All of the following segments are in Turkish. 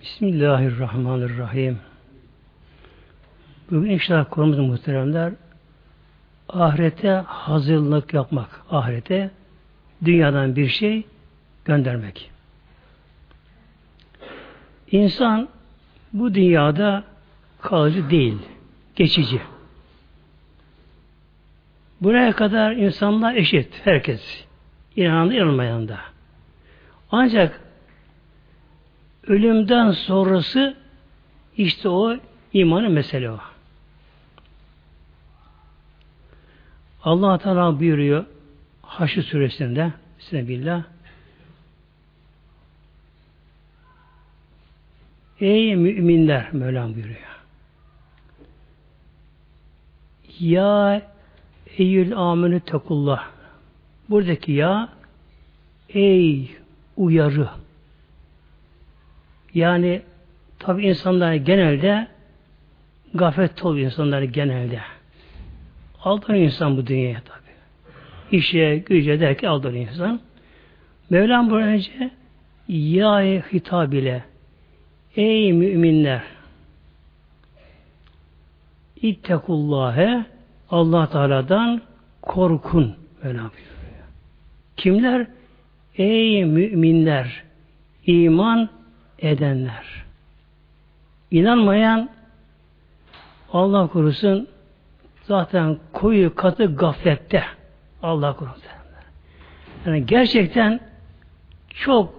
Bismillahirrahmanirrahim. Bugün inşallah konumuz muhteremler ahirete hazırlık yapmak. Ahirete dünyadan bir şey göndermek. İnsan bu dünyada kalıcı değil, geçici. Buraya kadar insanlar eşit, herkes. İnanan inanmayan da. Ancak ölümden sonrası işte o imanı mesele o. Allah Teala buyuruyor Haşr suresinde Bismillah Ey müminler Mevlam buyuruyor. Ya eyyül amenü tekullah. Buradaki ya ey uyarı. Yani tabi insanlar genelde gafet oluyor insanlar genelde. Aldanıyor insan bu dünyaya tabi. İşe, güce derken aldanıyor insan. Mevlam bu önce ya hitap ile Ey müminler İttekullâhe Allah Teala'dan korkun. Böyle yapıyor. Kimler? Ey müminler iman edenler. İnanmayan Allah korusun zaten koyu katı gaflette Allah korusun. Yani gerçekten çok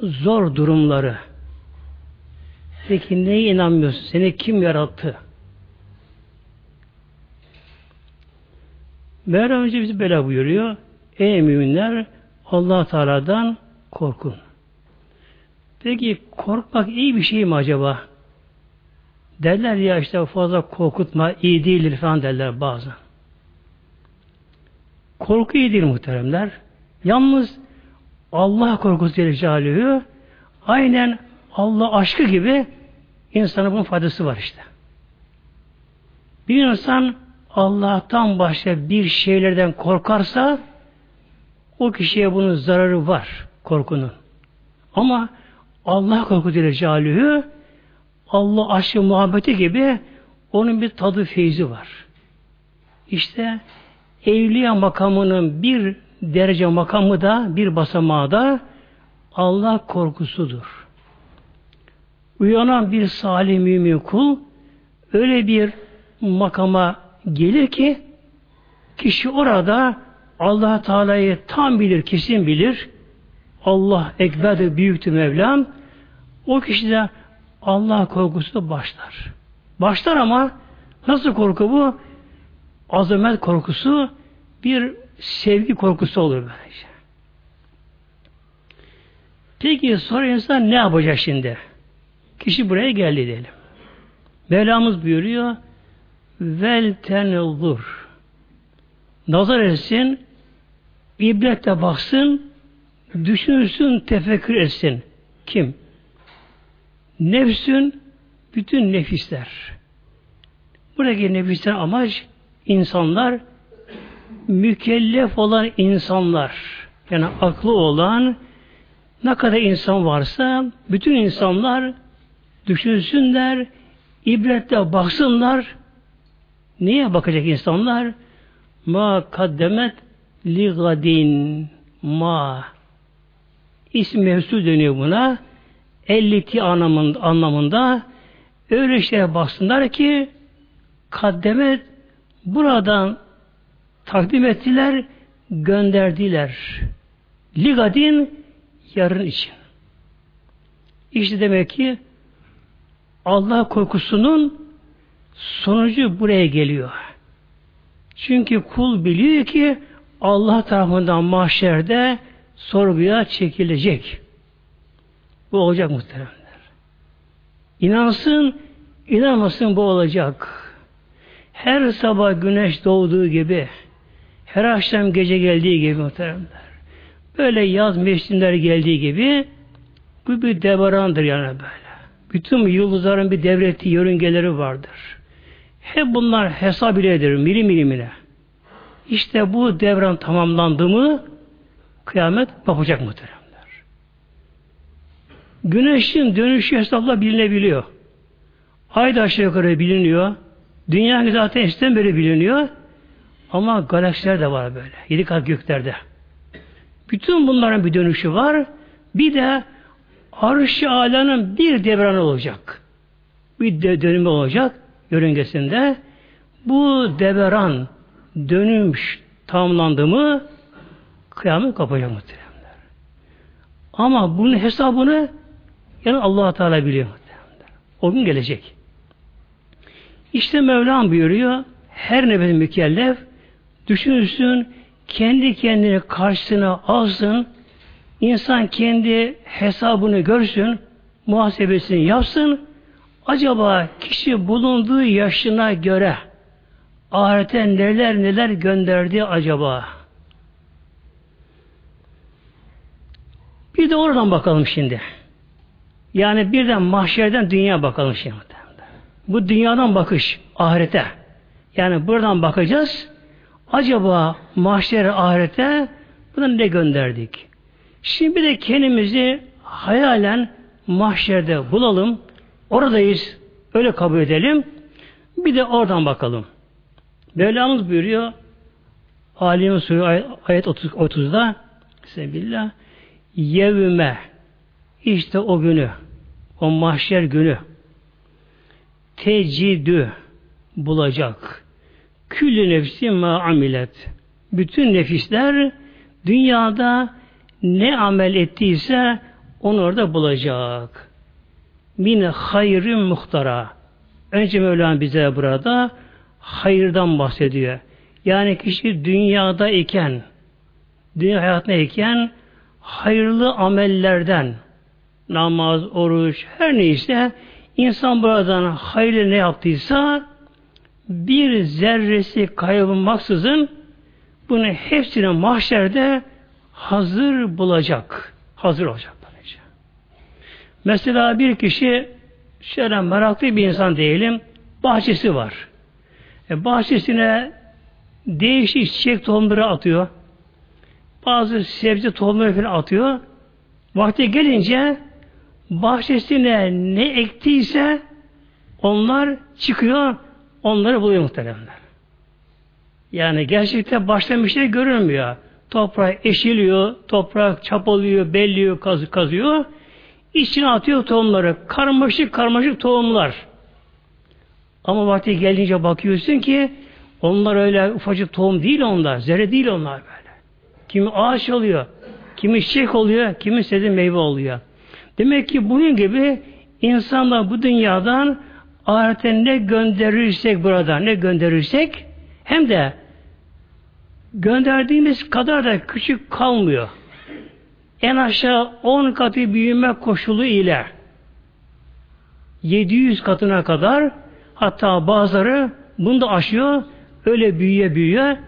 zor durumları Peki neye inanmıyorsun? Seni kim yarattı? Mevlam önce bizi böyle buyuruyor. Ey müminler allah Teala'dan korkun. Peki korkmak iyi bir şey mi acaba? Derler ya işte fazla korkutma iyi değildir falan derler bazen. Korku iyi değil muhteremler. Yalnız Allah korkusu Celle aynen Allah aşkı gibi insana bunun faydası var işte. Bir insan Allah'tan başka bir şeylerden korkarsa o kişiye bunun zararı var korkunun. Ama Allah korku Celle Allah aşkı muhabbeti gibi onun bir tadı feyzi var. İşte evliya makamının bir derece makamı da bir basamağı da Allah korkusudur uyanan bir salih mümin kul öyle bir makama gelir ki kişi orada Allah Teala'yı tam bilir, kesin bilir. Allah ekberdir, büyüktür Mevlam. O kişi Allah korkusu başlar. Başlar ama nasıl korku bu? Azamet korkusu bir sevgi korkusu olur böylece. Peki sonra insan ne yapacak şimdi? Kişi buraya geldi diyelim. Mevlamız buyuruyor vel tenulur nazar etsin ibretle baksın düşünsün, tefekkür etsin. Kim? Nefsün bütün nefisler. Buradaki nefisler amaç insanlar mükellef olan insanlar yani aklı olan ne kadar insan varsa bütün insanlar düşünsünler, ibretle baksınlar. Neye bakacak insanlar? Ma kaddemet li gadin ma İsm mevzu deniyor buna. Elliti anlamında, anlamında öyle şeye baksınlar ki kaddemet buradan takdim ettiler, gönderdiler. Ligadin yarın için. İşte demek ki Allah korkusunun sonucu buraya geliyor. Çünkü kul biliyor ki Allah tarafından mahşerde sorguya çekilecek. Bu olacak muhteremler. İnansın, inanmasın bu olacak. Her sabah güneş doğduğu gibi, her akşam gece geldiği gibi muhteremler. Böyle yaz mevsimler geldiği gibi bu bir devrandır yani böyle. Bütün yıldızların bir devletli yörüngeleri vardır. Hep bunlar hesap iledir, milim milimine. İşte bu devran tamamlandı mı kıyamet yapacak muhteremler. Güneşin dönüşü hesapla bilinebiliyor. Ay da aşağı yukarı biliniyor. Dünya zaten eskiden beri biliniyor. Ama galaksiler de var böyle. Yedi kat göklerde. Bütün bunların bir dönüşü var. Bir de arş-ı alanın bir devranı olacak. Bir de dönümü olacak yörüngesinde. Bu devran dönüş tamamlandı mı kıyamet kapacak muhteremler. Ama bunun hesabını yani allah Teala biliyor muhteremler. O gün gelecek. İşte Mevlam buyuruyor her nefes mükellef düşünsün kendi kendini karşısına alsın insan kendi hesabını görsün muhasebesini yapsın acaba kişi bulunduğu yaşına göre ahirete neler neler gönderdi acaba? Bir de oradan bakalım şimdi. Yani birden mahşerden dünya bakalım şimdi. Bu dünyadan bakış ahirete. Yani buradan bakacağız. Acaba mahşer ahirete buna ne gönderdik? Şimdi bir de kendimizi hayalen mahşerde bulalım. Oradayız. Öyle kabul edelim. Bir de oradan bakalım. Mevlamız buyuruyor Alim Suresi ayet 30, 30'da Sebillah Yevme işte o günü o mahşer günü tecidü bulacak. Küllü nefsi ma amilet. Bütün nefisler dünyada ne amel ettiyse onu orada bulacak. Min hayrin muhtara. Önce Mevlam bize burada hayırdan bahsediyor. Yani kişi dünyada iken, dünya hayatında iken hayırlı amellerden namaz, oruç, her neyse insan buradan hayırlı ne yaptıysa bir zerresi kaybolmaksızın bunu hepsini mahşerde hazır bulacak. Hazır olacak böylece. Mesela bir kişi şöyle meraklı bir insan diyelim, bahçesi var. E, bahçesine değişik çiçek tohumları atıyor. Bazı sebze tohumları falan atıyor. Vakti gelince bahçesine ne ektiyse onlar çıkıyor, onları buluyor muhteremler. Yani gerçekten baştan bir şey görünmüyor. Toprak eşiliyor, toprak çapalıyor, belliyor, kaz, kazıyor. İçine atıyor tohumları. Karmaşık karmaşık tohumlar. Ama vakti gelince bakıyorsun ki onlar öyle ufacık tohum değil onlar. Zerre değil onlar böyle. Kimi ağaç oluyor, kimi çiçek oluyor, kimi istediği meyve oluyor. Demek ki bunun gibi insanlar bu dünyadan ahirete ne gönderirsek burada ne gönderirsek hem de gönderdiğimiz kadar da küçük kalmıyor. En aşağı 10 katı büyüme koşulu ile 700 katına kadar hatta bazıları bunu da aşıyor öyle büyüye büyüye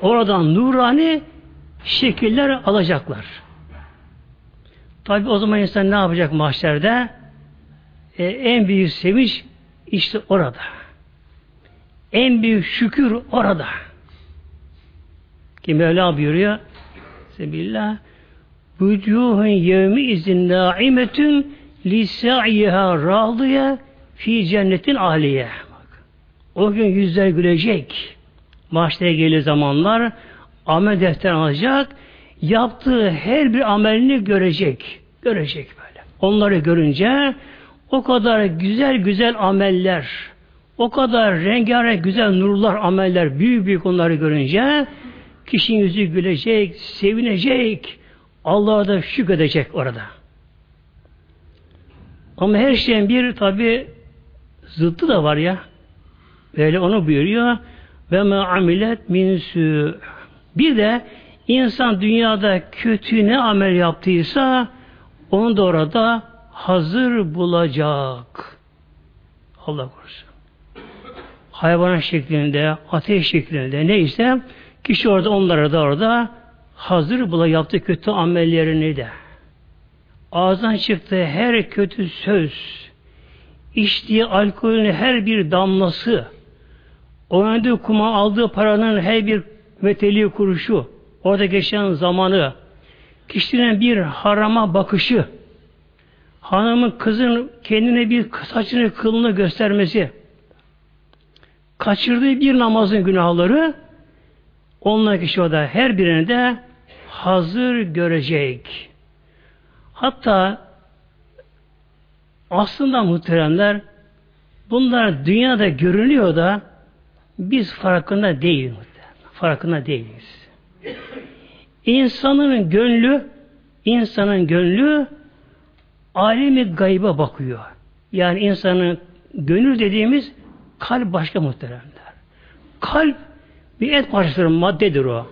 oradan nurani şekiller alacaklar. Tabi o zaman insan ne yapacak mahşerde? E, en büyük sevinç işte orada. En büyük şükür orada. Ki Mevla buyuruyor Sebillah Vücuhun yevmi izin naimetün lisa'yiha râdıya fi cennetin aliye. O gün yüzler gülecek. Mahşere gelir zamanlar amel defter alacak yaptığı her bir amelini görecek. Görecek böyle. Onları görünce o kadar güzel güzel ameller, o kadar rengarenk güzel nurlar, ameller, büyük büyük onları görünce kişinin yüzü gülecek, sevinecek, Allah'a da şükredecek orada. Ama her şeyin bir tabi zıttı da var ya. Böyle onu buyuruyor. Ve ma amilet min Bir de İnsan dünyada kötü ne amel yaptıysa onu da orada hazır bulacak. Allah korusun. Hayvan şeklinde, ateş şeklinde neyse kişi orada onlara da orada hazır bula yaptığı kötü amellerini de. Ağzından çıktığı her kötü söz, içtiği alkolün her bir damlası, oynadığı kuma aldığı paranın her bir meteli kuruşu, orada geçen zamanı, kişinin bir harama bakışı, hanımın kızın kendine bir saçını kılını göstermesi, kaçırdığı bir namazın günahları onunla kişi o da her birine de hazır görecek. Hatta aslında muhteremler bunlar dünyada görünüyor da biz farkında değiliz. Farkında değiliz. İnsanın gönlü insanın gönlü alemi gayba bakıyor. Yani insanın gönül dediğimiz kalp başka muhteremler. Kalp bir et parçasıdır, maddedir o.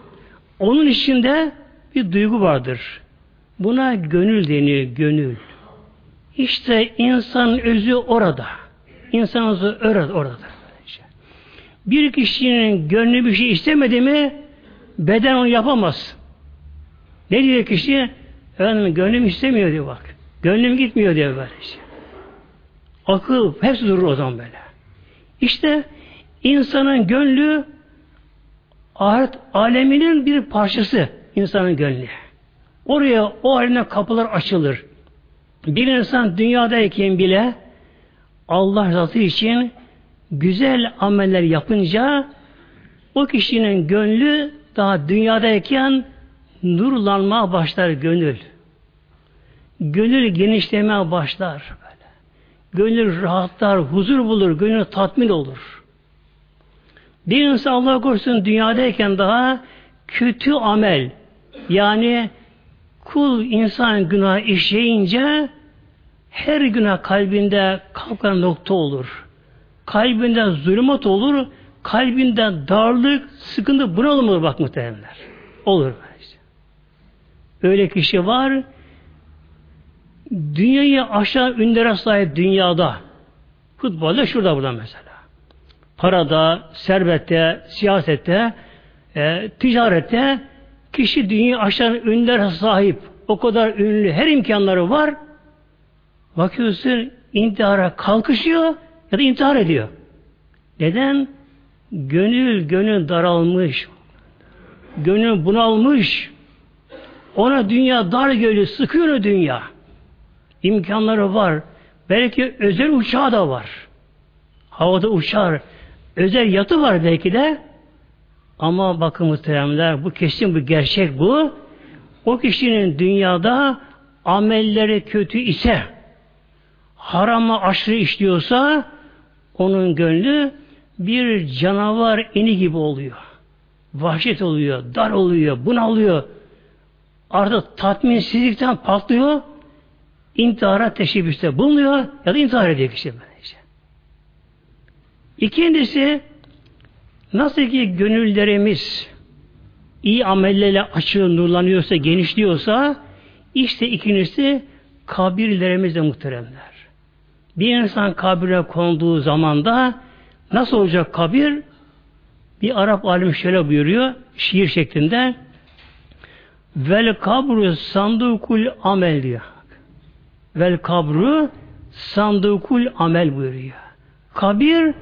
Onun içinde bir duygu vardır. Buna gönül deniyor, gönül. İşte insanın özü orada. İnsanın özü orada, oradadır. Bir kişinin gönlü bir şey istemedi mi beden onu yapamaz. Ne diyor kişi? Efendim gönlüm istemiyor diyor bak. Gönlüm gitmiyor diyor böyle işte. Akıl hepsi durur o zaman böyle. İşte insanın gönlü ahiret aleminin bir parçası insanın gönlü. Oraya o haline kapılar açılır. Bir insan dünyadayken bile Allah rızası için güzel ameller yapınca o kişinin gönlü daha dünyadayken nurlanmaya başlar gönül. Gönül genişlemeye başlar böyle. Gönül rahatlar, huzur bulur, gönül tatmin olur. Bir insan Allah korusun dünyadayken daha kötü amel yani kul insan günah işleyince her günah kalbinde kalkan nokta olur. Kalbinde zulümat olur. Kalbinde darlık, sıkıntı bunalım olur bak muhtemelenler. Olur. Işte. Öyle kişi var dünyayı aşağı ünlere sahip dünyada futbolda şurada burada mesela. Parada, servette, siyasette, e, ticarette kişi dünya aşağı ünlere sahip. O kadar ünlü, her imkanları var. Bakıyorsun intihara kalkışıyor ya da intihar ediyor. Neden? Gönül gönül daralmış. Gönül bunalmış. Ona dünya dar geliyor, sıkıyor dünya. İmkanları var. Belki özel uçağı da var. Havada uçar. Özel yatı var belki de. Ama bakın muhteremler bu kesin bu gerçek bu. O kişinin dünyada amelleri kötü ise harama aşırı işliyorsa onun gönlü bir canavar eni gibi oluyor. Vahşet oluyor, dar oluyor, bunalıyor. Artık tatminsizlikten patlıyor intihara teşebbüste bulunuyor ya da intihar ediyor kişi böylece. İkincisi nasıl ki gönüllerimiz iyi amellerle açığı nurlanıyorsa, genişliyorsa işte ikincisi kabirlerimiz de muhteremler. Bir insan kabire konduğu zamanda nasıl olacak kabir? Bir Arap alim şöyle buyuruyor şiir şeklinde vel kabru sandukul amel diyor. Vel kabru sandukul amel buyuruyor. Kabir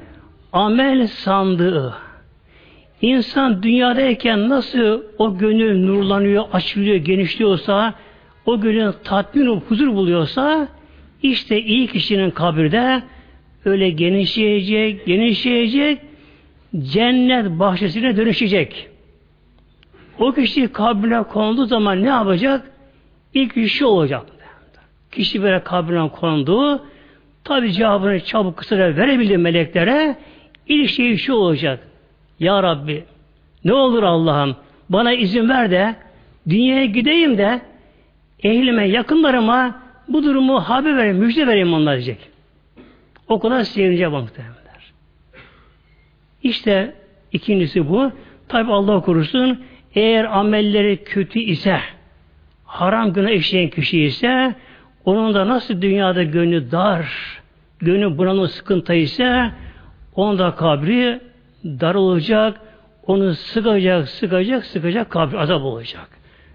amel sandığı. İnsan dünyadayken nasıl o gönül nurlanıyor, açılıyor, genişliyorsa, o gönül tatmin olup huzur buluyorsa, işte iyi kişinin kabirde öyle genişleyecek, genişleyecek, cennet bahçesine dönüşecek. O kişi kabrine konduğu zaman ne yapacak? İlk işi olacak. Kişi böyle kabrine kondu. Tabi cevabını çabuk kısa verebildi meleklere. İlk şey şu olacak. Ya Rabbi ne olur Allah'ım bana izin ver de dünyaya gideyim de ehlime, yakınlarıma bu durumu haber vereyim, müjde vereyim onlar diyecek. O kadar sevinecek muhtemelenler. İşte ikincisi bu. Tabi Allah korusun eğer amelleri kötü ise haram günah işleyen kişi ise onun da nasıl dünyada gönlü dar, gönlü bunalım sıkıntı ise onun da kabri dar olacak, onu sıkacak, sıkacak, sıkacak, kabri azap olacak.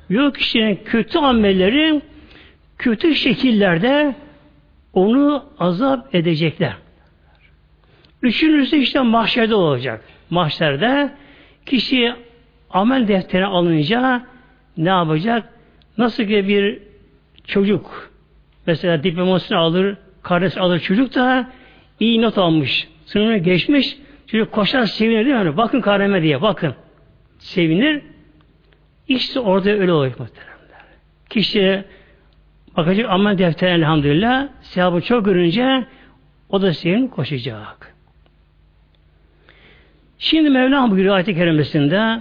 Yok kişinin kötü amelleri kötü şekillerde onu azap edecekler. Üçüncüsü işte mahşerde olacak. Mahşerde kişi amel defterine alınca ne yapacak? Nasıl ki bir çocuk Mesela diplomasını alır, kardeş alır çocuk da iyi not almış. Sınırını geçmiş. Çocuk koşar sevinir değil mi? Hani bakın kareme diye bakın. Sevinir. İşte orada öyle oluyor muhteremler. Kişi bakacak amel defterine elhamdülillah sevabı çok görünce o da senin koşacak. Şimdi Mevlam buyuruyor ayet-i kerimesinde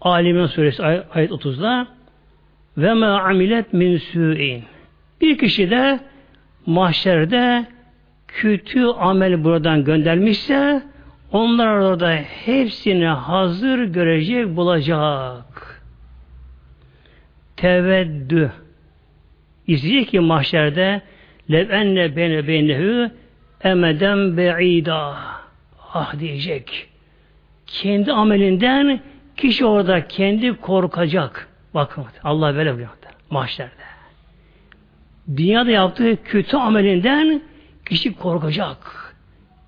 Alimin suresi ay- ayet 30'da ve ma amilet min su'in bir kişi de mahşerde kötü amel buradan göndermişse onlar orada hepsini hazır görecek, bulacak. Teveddü. İsteyecek ki mahşerde lev enne beyne beynehu emeden be'ida. Ah diyecek. Kendi amelinden kişi orada kendi korkacak. Bakın Allah böyle buyuruyor. Mahşerde. Dünyada yaptığı kötü amelinden kişi korkacak.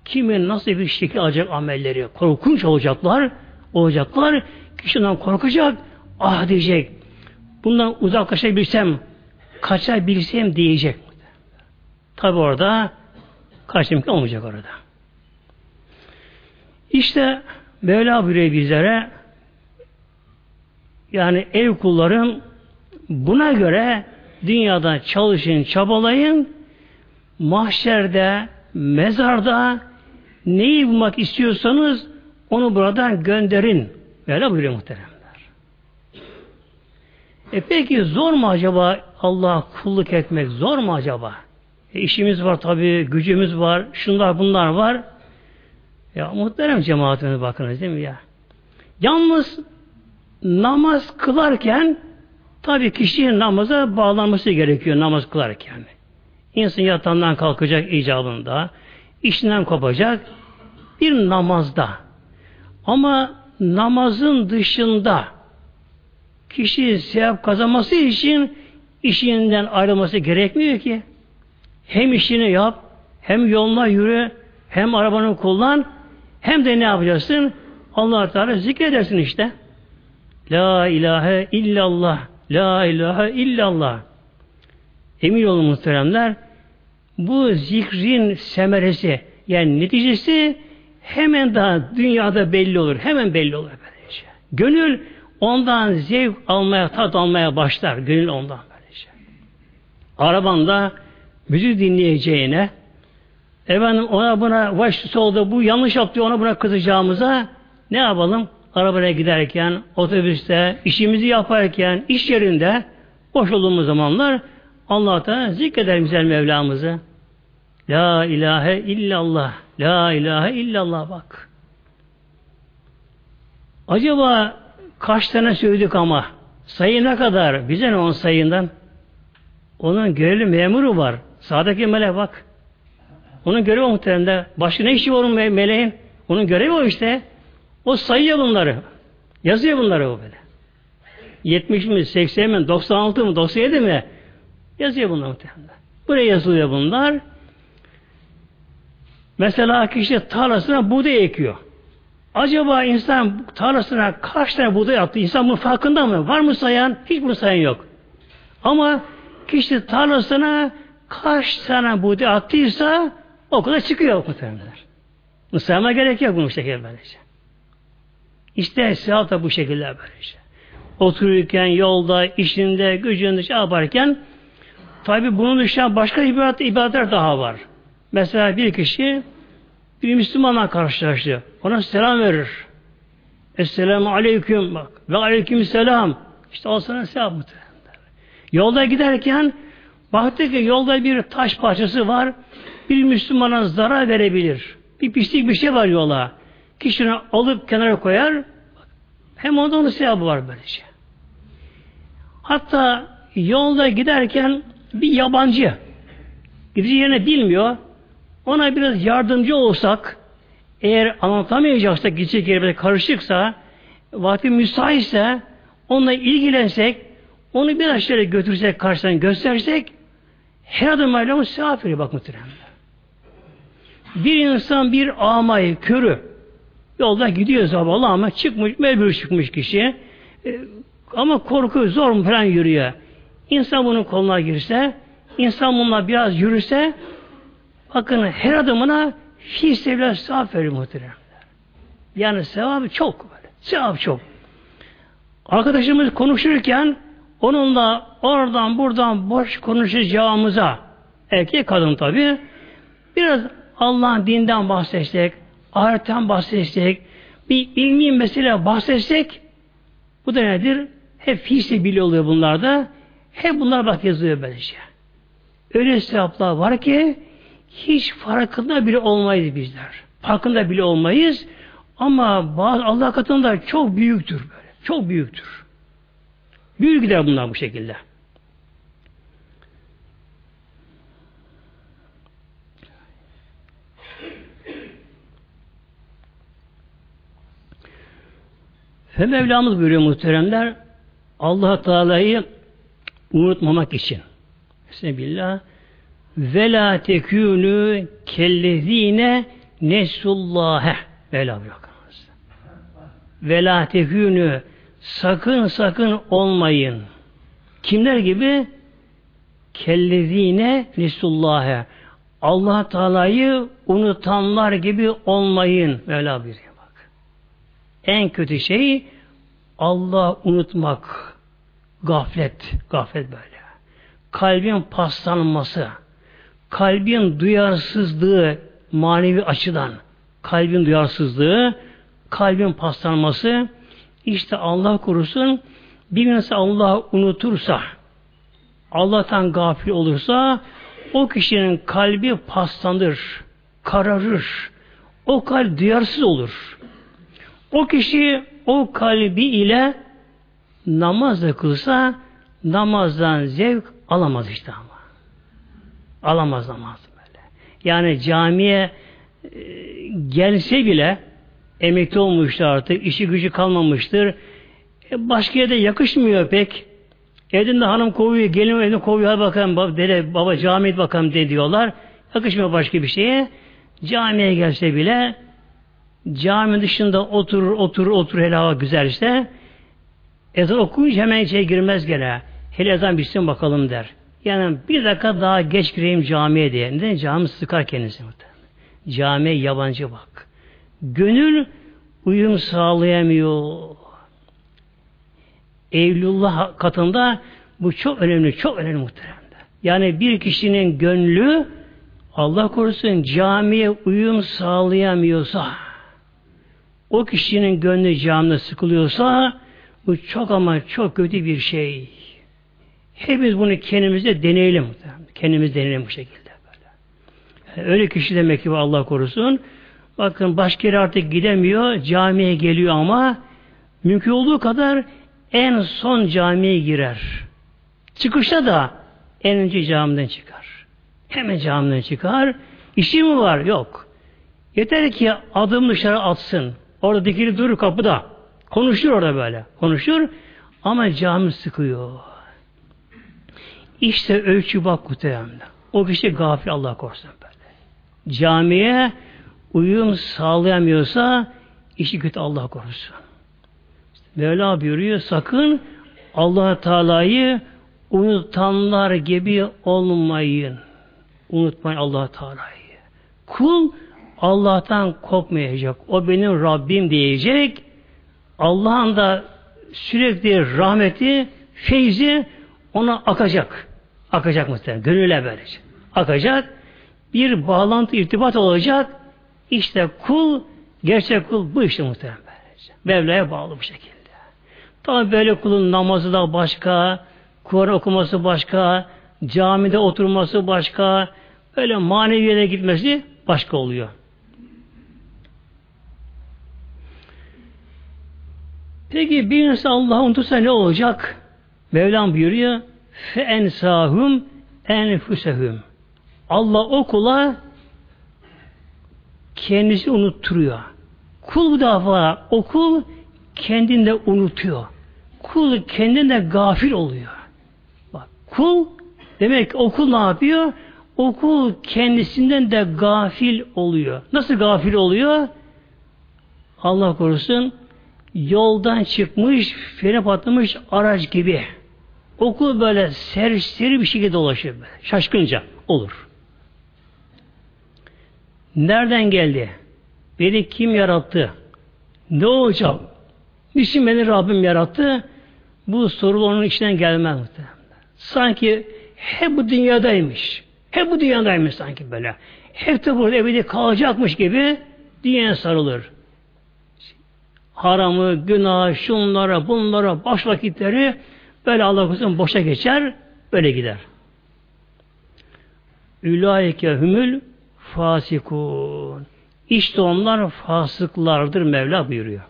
Kimin nasıl bir şekil alacak amelleri? Korkunç olacaklar. Olacaklar. Kişiden korkacak. Ah diyecek. Bundan uzaklaşabilsem, kaçabilsem diyecek. Tabi orada kaç imkan olmayacak orada. İşte Mevla buyuruyor bizlere yani ev kulların buna göre dünyada çalışın, çabalayın mahşerde, mezarda neyi bulmak istiyorsanız onu buradan gönderin. Böyle buyuruyor muhteremler. E peki zor mu acaba Allah'a kulluk etmek? Zor mu acaba? E işimiz var tabi, gücümüz var, şunlar bunlar var. Ya muhterem cemaatimiz bakınız değil mi ya? Yalnız namaz kılarken tabi kişinin namaza bağlanması gerekiyor namaz kılarken. İnsan yatağından kalkacak icabında, işinden kopacak bir namazda. Ama namazın dışında kişi sevap kazanması için işinden ayrılması gerekmiyor ki. Hem işini yap, hem yoluna yürü, hem arabanı kullan, hem de ne yapacaksın? allah Teala zikredersin işte. La ilahe illallah, la ilahe illallah. Emin olun muhteremler, bu zikrin semeresi, yani neticesi hemen daha dünyada belli olur. Hemen belli olur böylece. Gönül ondan zevk almaya, tat almaya başlar. Gönül ondan böylece. Arabanda müzik dinleyeceğine efendim ona buna baş solda bu yanlış yaptı ona buna kızacağımıza ne yapalım? Arabaya giderken, otobüste, işimizi yaparken, iş yerinde boş olduğumuz zamanlar Allah'ta zikreder güzel Mevlamızı. La ilahe illallah. La ilahe illallah bak. Acaba kaç tane söyledik ama sayı ne kadar? Bize ne onun sayından? Onun görevli memuru var. Sağdaki melek bak. Onun görevi muhtemelen. Başka ne işi var onun meleğin? Onun görevi o işte. O sayıyor bunları. Yazıyor bunları o böyle. 70 mi, 80 mi, 96 mı, 97 mi? Yazıyor bunlar muhtemelen. Buraya yazılıyor bunlar. Mesela kişi tarlasına buğday ekiyor. Acaba insan tarlasına kaç tane buğday attı? İnsan bunun farkında mı? Var mı sayan? Hiç bunu sayan yok. Ama kişi tarlasına kaç tane buğday attıysa o kadar çıkıyor muhtemelenler. Sayma gerek yok bu şekilde böylece. İşte sihat da bu şekilde böylece. Otururken, yolda, işinde, gücünde şey yaparken tabi bunun dışında başka ibadet, ibadetler daha var. Mesela bir kişi bir Müslümanla karşılaştı. Ona selam verir. Esselamu aleyküm bak. Ve aleyküm selam. İşte o sana selam. Yolda giderken baktı ki yolda bir taş parçası var. Bir Müslümana zarar verebilir. Bir pislik bir şey var yola. Kişinin alıp kenara koyar. Hem onda onun sevabı var böylece. Hatta yolda giderken bir yabancı gideceği yerine bilmiyor. Ona biraz yardımcı olsak eğer anlatamayacaksa gidecek yere karışıksa vakti müsaitse onunla ilgilensek onu biraz şöyle götürsek karşıdan göstersek her adım ayrılığın sevap veriyor bak muhtemelen. Bir insan bir amayı, körü yolda gidiyor zavallı ama çıkmış, mecbur çıkmış kişi. E, ama korku zor mu falan yürüyor. İnsan bunun koluna girse insan bununla biraz yürüse bakın her adımına fi sevla sevap verir. Yani sevabı çok böyle. Sevap çok. Arkadaşımız konuşurken onunla oradan buradan boş konuşacağımıza erkek kadın tabi biraz Allah'ın dinden bahsetsek, ahiretten bahsetsek, bir ilmi mesele bahsetsek bu da nedir? Hep fiilse bile oluyor bunlarda. Hep bunlar bak yazıyor böylece. Öyle sevaplar var ki hiç farkında bile olmayız bizler. Farkında bile olmayız. Ama bazı Allah katında çok büyüktür böyle. Çok büyüktür. Büyük gider bunlar bu şekilde. Ve Mevlamız buyuruyor muhteremler allah Teala'yı unutmamak için. Bismillah ve la tekûnü kellezîne nesullâhe Mevla buyuruyor. Ve la tekûnü sakın sakın olmayın. Kimler gibi? Kellezîne nesullâhe allah Teala'yı unutanlar gibi olmayın. Mevla buyuruyor. En kötü şey Allah unutmak. Gaflet. Gaflet böyle. Kalbin paslanması. Kalbin duyarsızlığı manevi açıdan. Kalbin duyarsızlığı, kalbin paslanması işte Allah korusun bir insan Allah unutursa Allah'tan gafil olursa o kişinin kalbi paslanır, kararır. O kalp duyarsız olur. O kişi o kalbi ile namaz da kılsa namazdan zevk alamaz işte ama. Alamaz namaz böyle. Yani camiye e, gelse bile emekli olmuştur artık, işi gücü kalmamıştır. E, başka yerde yakışmıyor pek. Evinde hanım kovuyor, gelin evinde kovuyor, hadi bakalım baba, dede, baba camiye bakalım de diyorlar. Yakışmıyor başka bir şeye. Camiye gelse bile Cami dışında oturur, oturur, oturur hele hava güzelse ezan okuyunca hemen içeri girmez gene. Hele ezan bitsin bakalım der. Yani bir dakika daha geç gireyim camiye diye. Neden? Cami sıkar kendisi. Camiye yabancı bak. Gönül uyum sağlayamıyor. Evlullah katında bu çok önemli, çok önemli muhteremde. Yani bir kişinin gönlü Allah korusun camiye uyum sağlayamıyorsa o kişinin gönlü camda sıkılıyorsa bu çok ama çok kötü bir şey. Hepimiz bunu kendimize deneyelim. Kendimiz deneyelim bu şekilde. Böyle. Yani öyle kişi demek ki Allah korusun. Bakın başka artık gidemiyor. Camiye geliyor ama mümkün olduğu kadar en son camiye girer. Çıkışta da en önce camiden çıkar. Hemen camiden çıkar. İşi mi var? Yok. Yeter ki adım dışarı atsın. Orada dikili durur kapıda. Konuşur orada böyle. Konuşur ama cami sıkıyor. İşte ölçü bak muhtemelen. O kişi gafil Allah korusun böyle. Camiye uyum sağlayamıyorsa işi kötü Allah korusun. Mevla buyuruyor sakın allah Teala'yı unutanlar gibi olmayın. Unutmayın allah Teala'yı. Kul Allah'tan kopmayacak. O benim Rabbim diyecek. Allah'ın da sürekli rahmeti, feyzi ona akacak. Akacak muhtemelen. Gönüle böylece. Akacak. Bir bağlantı, irtibat olacak. İşte kul, gerçek kul bu işte muhtemelen böylece. Mevla'ya bağlı bu şekilde. Tabi böyle kulun namazı da başka, Kur'an okuması başka, camide oturması başka, böyle maneviyete gitmesi başka oluyor. Peki bir insan Allah'ı unutursa ne olacak? Mevlam buyuruyor fe ensahum enfusehum. Allah o kula kendisi unutturuyor. Kul bu defa o kul kendinde unutuyor. Kul kendinde gafil oluyor. Bak kul demek ki okul ne yapıyor? Okul kendisinden de gafil oluyor. Nasıl gafil oluyor? Allah korusun yoldan çıkmış, frene patlamış araç gibi. okul böyle serseri bir şekilde dolaşır. Şaşkınca olur. Nereden geldi? Beni kim yarattı? Ne olacak? Niçin beni Rabbim yarattı? Bu soru onun içinden gelmez. Sanki hep bu dünyadaymış. Hep bu dünyadaymış sanki böyle. Hep de burada ebedi kalacakmış gibi dünyaya sarılır. Haramı, günah, şunlara, bunlara, baş vakitleri böyle Allah korusun boşa geçer, böyle gider. Ülaike hümül fasikun. İşte onlar fasıklardır Mevla buyuruyor.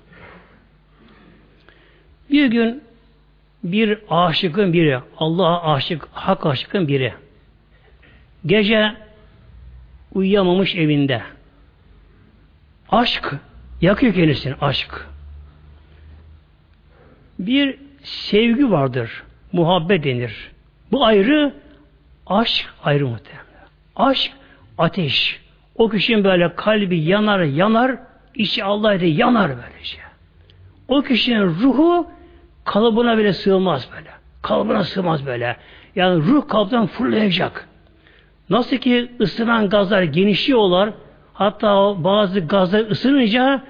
Bir gün bir aşıkın biri, Allah'a aşık, hak aşıkın biri, gece uyuyamamış evinde. Aşk, yakıyor kendisini, aşk. Bir sevgi vardır, muhabbet denir. Bu ayrı, aşk ayrı muhtemelen. Aşk, ateş. O kişinin böyle kalbi yanar, yanar, içi Allah'ı yanar böylece. O kişinin ruhu kalıbına bile sığmaz böyle. Kalıbına sığmaz böyle. Yani ruh kalıptan fırlayacak. Nasıl ki ısınan gazlar genişliyorlar, hatta bazı gazlar ısınınca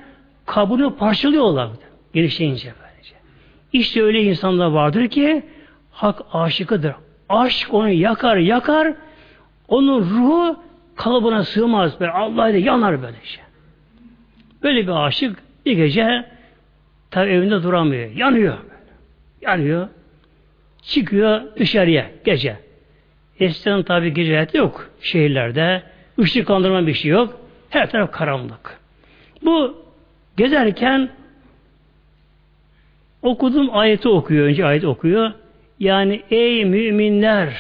kabını parçalıyorlar. Genişleyince. İşte öyle insanlar vardır ki hak aşıkıdır. Aşk onu yakar yakar, onun ruhu kalıbına sığmaz. Böyle Allah'ı yanar böylece. Böyle bir aşık bir gece tabi evinde duramıyor. Yanıyor. Yanıyor. Çıkıyor dışarıya gece. Eskiden tabi gece hayatı yok şehirlerde. Işıklandırma bir şey yok. Her taraf karanlık. Bu gezerken okudum ayeti okuyor. Önce ayet okuyor. Yani ey müminler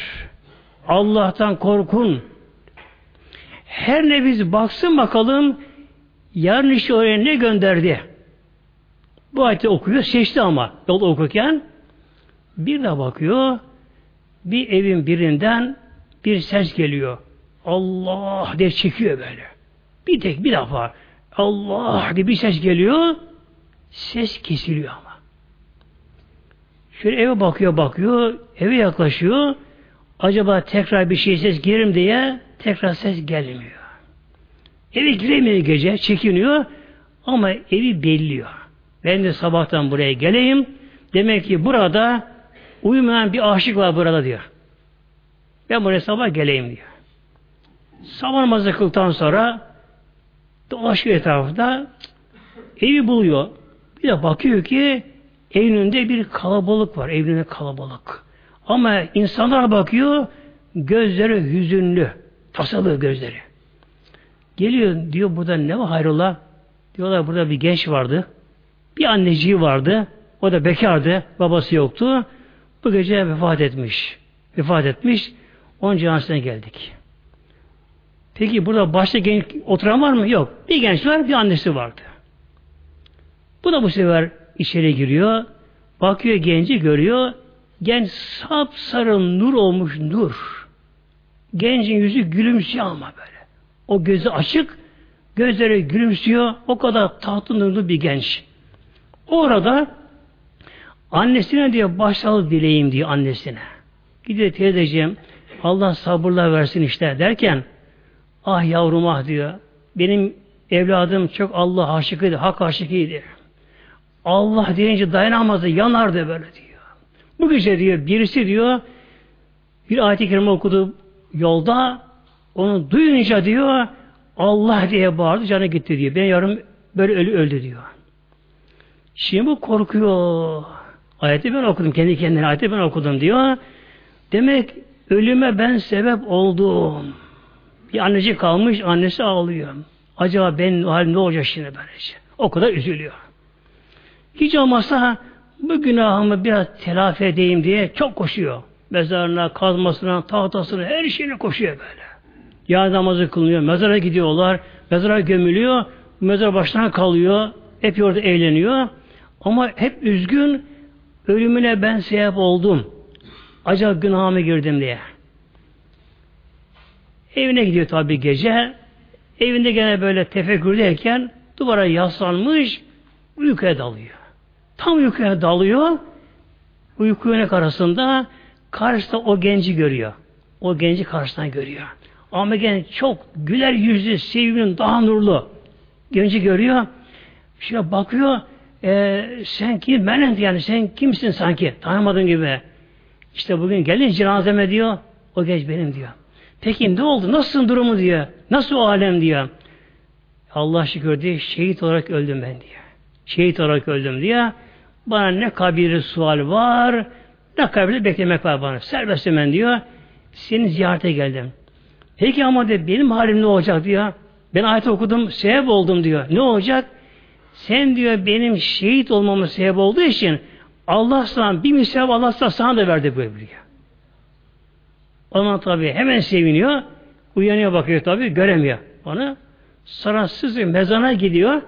Allah'tan korkun. Her ne biz baksın bakalım yarın işte oraya ne gönderdi. Bu ayeti okuyor. Seçti ama yol okurken bir de bakıyor bir evin birinden bir ses geliyor. Allah diye çekiyor böyle. Bir tek bir defa Allah diye bir ses geliyor. Ses kesiliyor ama. Şöyle eve bakıyor bakıyor. Eve yaklaşıyor. Acaba tekrar bir şey ses girerim diye tekrar ses gelmiyor. Eve giremiyor gece. Çekiniyor. Ama evi belliyor. Ben de sabahtan buraya geleyim. Demek ki burada uyumayan bir aşık var burada diyor. Ben buraya sabah geleyim diyor. Sabah namazı kıldıktan sonra dolaşıyor etrafında evi buluyor. Bir de bakıyor ki evin bir kalabalık var. Evin kalabalık. Ama insanlar bakıyor gözleri hüzünlü. Tasalı gözleri. Geliyor diyor burada ne var hayrola? Diyorlar burada bir genç vardı. Bir anneciği vardı. O da bekardı. Babası yoktu. Bu gece vefat etmiş. Vefat etmiş. Onun cenazesine geldik. Peki burada başta genç oturan var mı? Yok. Bir genç var, bir annesi vardı. Bu da bu sefer içeri giriyor. Bakıyor genci görüyor. Genç sap sarı nur olmuş nur. Gencin yüzü gülümsüyor ama böyle. O gözü açık, gözleri gülümsüyor. O kadar tahtlı nurlu bir genç. Orada annesine diyor başsağlık dileyim diyor annesine. Gidiyor teyzeciğim Allah sabırla versin işte derken ah yavrum ah diyor. Benim evladım çok Allah aşıkıydı, hak aşıkıydı. Allah deyince dayanamazdı, yanardı böyle diyor. Bu gece diyor birisi diyor bir ayet-i kerime okudu yolda onu duyunca diyor Allah diye bağırdı canı gitti diyor. Ben yarım böyle ölü öldü diyor. Şimdi bu korkuyor. Ayeti ben okudum. Kendi kendine ayeti ben okudum diyor. Demek ölüme ben sebep oldum. Bir anneci kalmış, annesi ağlıyor. Acaba benim halim ne olacak şimdi böylece? O kadar üzülüyor. Hiç olmazsa bu günahımı biraz telafi edeyim diye çok koşuyor. Mezarına, kazmasına, tahtasına, her şeyine koşuyor böyle. Ya namazı kılınıyor, mezara gidiyorlar, mezara gömülüyor, mezar başına kalıyor, hep orada eğleniyor. Ama hep üzgün, ölümüne ben sebep oldum. Acaba günahıma girdim diye. Evine gidiyor tabi gece. Evinde gene böyle tefekkürdeyken duvara yaslanmış uykuya dalıyor. Tam uykuya dalıyor. Uyku yönek arasında karşısında o genci görüyor. O genci karşısından görüyor. Ama genç çok güler yüzlü, sevimli, daha nurlu. Genci görüyor. Şöyle bakıyor. E, sen kim? Benim yani sen kimsin sanki? Tanımadığın gibi. İşte bugün gelin cenazeme diyor. O genç benim diyor. Peki ne oldu? Nasılsın durumu diyor. Nasıl o alem diyor. Allah şükür diye şehit olarak öldüm ben diyor. Şehit olarak öldüm diye. Bana ne kabiri sual var, ne kabiri beklemek var bana. Serbest ben diyor. Seni ziyarete geldim. Peki ama de benim halim ne olacak diyor. Ben ayet okudum, sebep oldum diyor. Ne olacak? Sen diyor benim şehit olmamın sebep olduğu için Allah sana bir misal Allah sana, da verdi böyle diyor. O zaman tabi hemen seviniyor. Uyanıyor bakıyor tabi göremiyor onu. Sizi mezana gidiyor.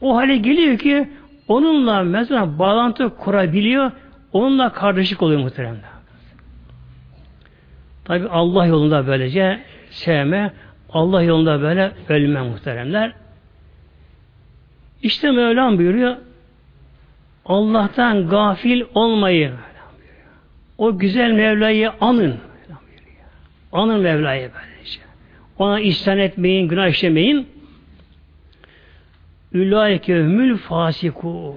O hale geliyor ki onunla mezana bağlantı kurabiliyor. Onunla kardeşlik oluyor muhteremler. Tabi Allah yolunda böylece sevme, Allah yolunda böyle ölme muhteremler. İşte Mevlam buyuruyor, Allah'tan gafil olmayı o güzel Mevla'yı anın. Anın Mevla'yı böylece. Ona ihsan etmeyin, günah işlemeyin. Ülaike hümül fasikun.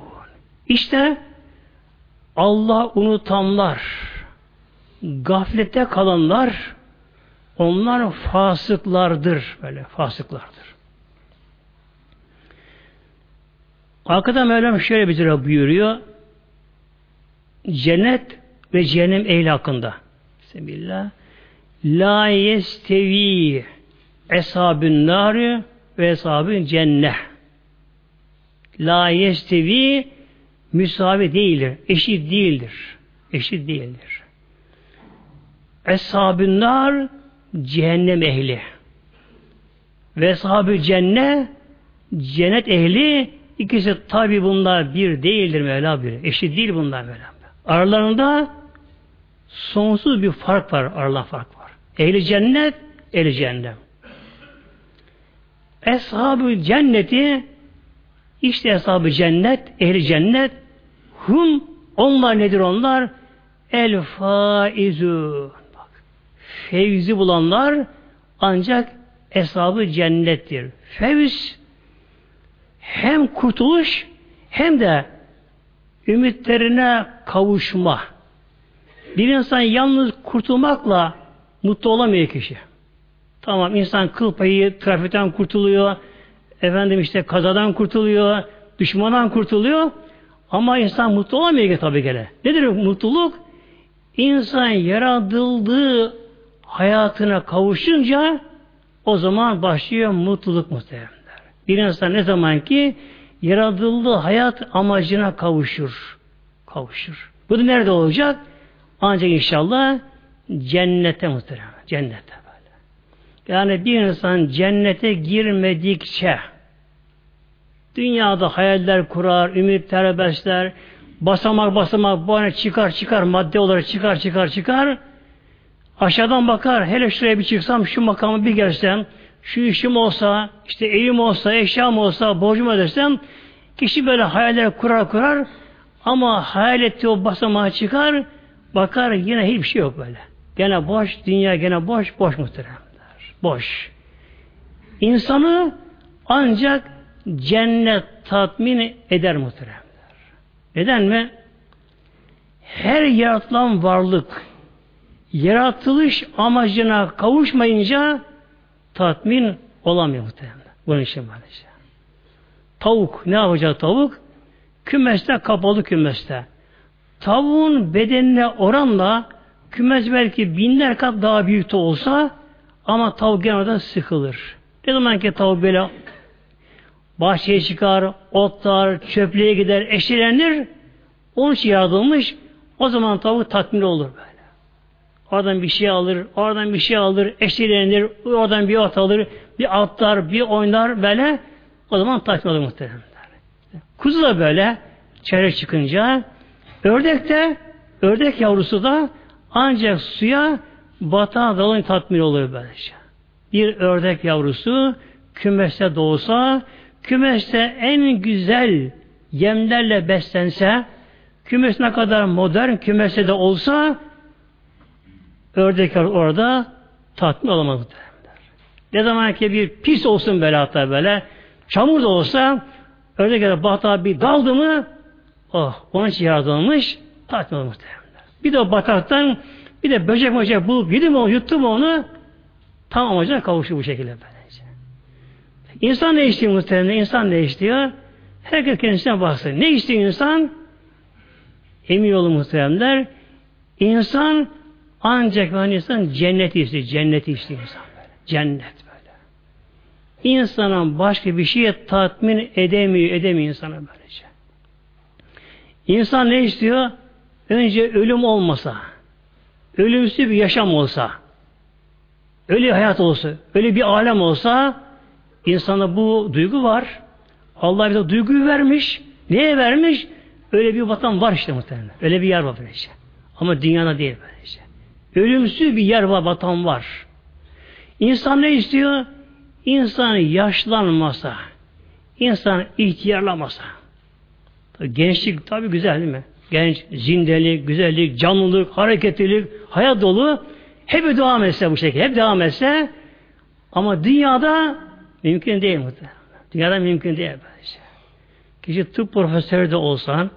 İşte Allah unutanlar, gaflette kalanlar, onlar fasıklardır. Böyle fasıklardır. Arkada Mevlam şöyle cevap buyuruyor. Cennet ve cehennem ehli hakkında. Bismillah. La yestevi eshabün nari ve eshabün cennet. La yestevi müsavi değildir. Eşit değildir. Eşit değildir. Eshab-ı nar cehennem ehli. Ve eshab cennet cennet ehli ikisi tabi bunlar bir değildir Mevla bir. Eşit değil bunlar Mevla. Aralarında sonsuz bir fark var. Aralarında fark var. Ehli cennet, ehli cehennem. Eshab-ı cenneti işte eshab cennet, ehli cennet hum onlar nedir onlar? El faizun fevzi bulanlar ancak hesabı cennettir. Fevz hem kurtuluş hem de ümitlerine kavuşma. Bir insan yalnız kurtulmakla mutlu olamıyor kişi. Tamam insan kıl payı trafikten kurtuluyor, efendim işte kazadan kurtuluyor, düşmandan kurtuluyor ama insan mutlu olamıyor ki tabii gene. Nedir mutluluk? İnsan yaratıldığı hayatına kavuşunca o zaman başlıyor mutluluk muhtemelenler. Bir insan ne zaman ki yaratıldığı hayat amacına kavuşur. Kavuşur. Bu da nerede olacak? Ancak inşallah cennete muhtemelen. Cennete. Yani bir insan cennete girmedikçe dünyada hayaller kurar, ümitler besler, basamak basamak bu çıkar çıkar madde olarak çıkar çıkar çıkar Aşağıdan bakar, hele şuraya bir çıksam, şu makamı bir gelsem, şu işim olsa, işte evim olsa, eşyam olsa, borcum ödesem, kişi böyle hayaller kurar kurar, ama hayal ettiği o basamağa çıkar, bakar yine hiçbir şey yok böyle. Gene boş, dünya gene boş, boş muhteremler. Boş. İnsanı ancak cennet tatmin eder muhteremler. Neden mi? Her yaratılan varlık, yaratılış amacına kavuşmayınca tatmin olamıyor muhtemelen. Bunun için maalesef. Tavuk ne yapacak tavuk? Kümeste kapalı kümeste. Tavuğun bedenine oranla kümes belki binler kat daha büyük de olsa ama tavuk genelde sıkılır. Ne zaman ki tavuk böyle bahçeye çıkar, otlar, çöplüğe gider, eşelenir, onun için yaratılmış, o zaman tavuk tatmin olur böyle. Oradan bir şey alır, oradan bir şey alır, eşilenir, oradan bir at alır, bir atlar, bir oynar böyle. O zaman tatmin olur muhtemelen. Kuzu da böyle çevre çıkınca ördek de ördek yavrusu da ancak suya batağa dalın tatmin olur böylece. Bir ördek yavrusu kümeste doğsa, kümeste en güzel yemlerle beslense, kümes ne kadar modern kümeste de olsa Ördekler orada tatmin olamaz. Ne zaman ki bir pis olsun böyle hatta böyle çamur da olsa ördekler batağa bir daldı mı oh onun için yaratılmış tatmin muhteremler. Bir de o bataktan bir de böcek böcek bulup yedi mi onu yuttu mu onu tam amacına kavuştu bu şekilde böylece. İnsan ne istiyor muhtemelen? İnsan ne istiyor? Herkes kendisine baksın. Ne istiyor insan? Emin olun muhteremler. İnsan ancak ve insan cenneti istiyor. Cenneti istiyor insan böyle. Cennet böyle. İnsanın başka bir şeye tatmin edemiyor, edemiyor insana böylece. İnsan ne istiyor? Önce ölüm olmasa, ölümsüz bir yaşam olsa, öyle hayat olsa, öyle bir alem olsa, insana bu duygu var. Allah bize duyguyu vermiş. Neye vermiş? Öyle bir vatan var işte muhtemelen. Öyle bir yer var böylece. Ama dünyada değil böylece. Ölümsüz bir yer var, vatan var. İnsan ne istiyor? İnsan yaşlanmasa, insan ihtiyarlamasa. Gençlik tabi güzel değil mi? Genç, zindelik, güzellik, canlılık, hareketlilik, hayat dolu hep devam etse bu şekilde, hep devam etse ama dünyada mümkün değil muhtemelen. Dünyada mümkün değil böylece. Kişi tıp profesörü de olsan,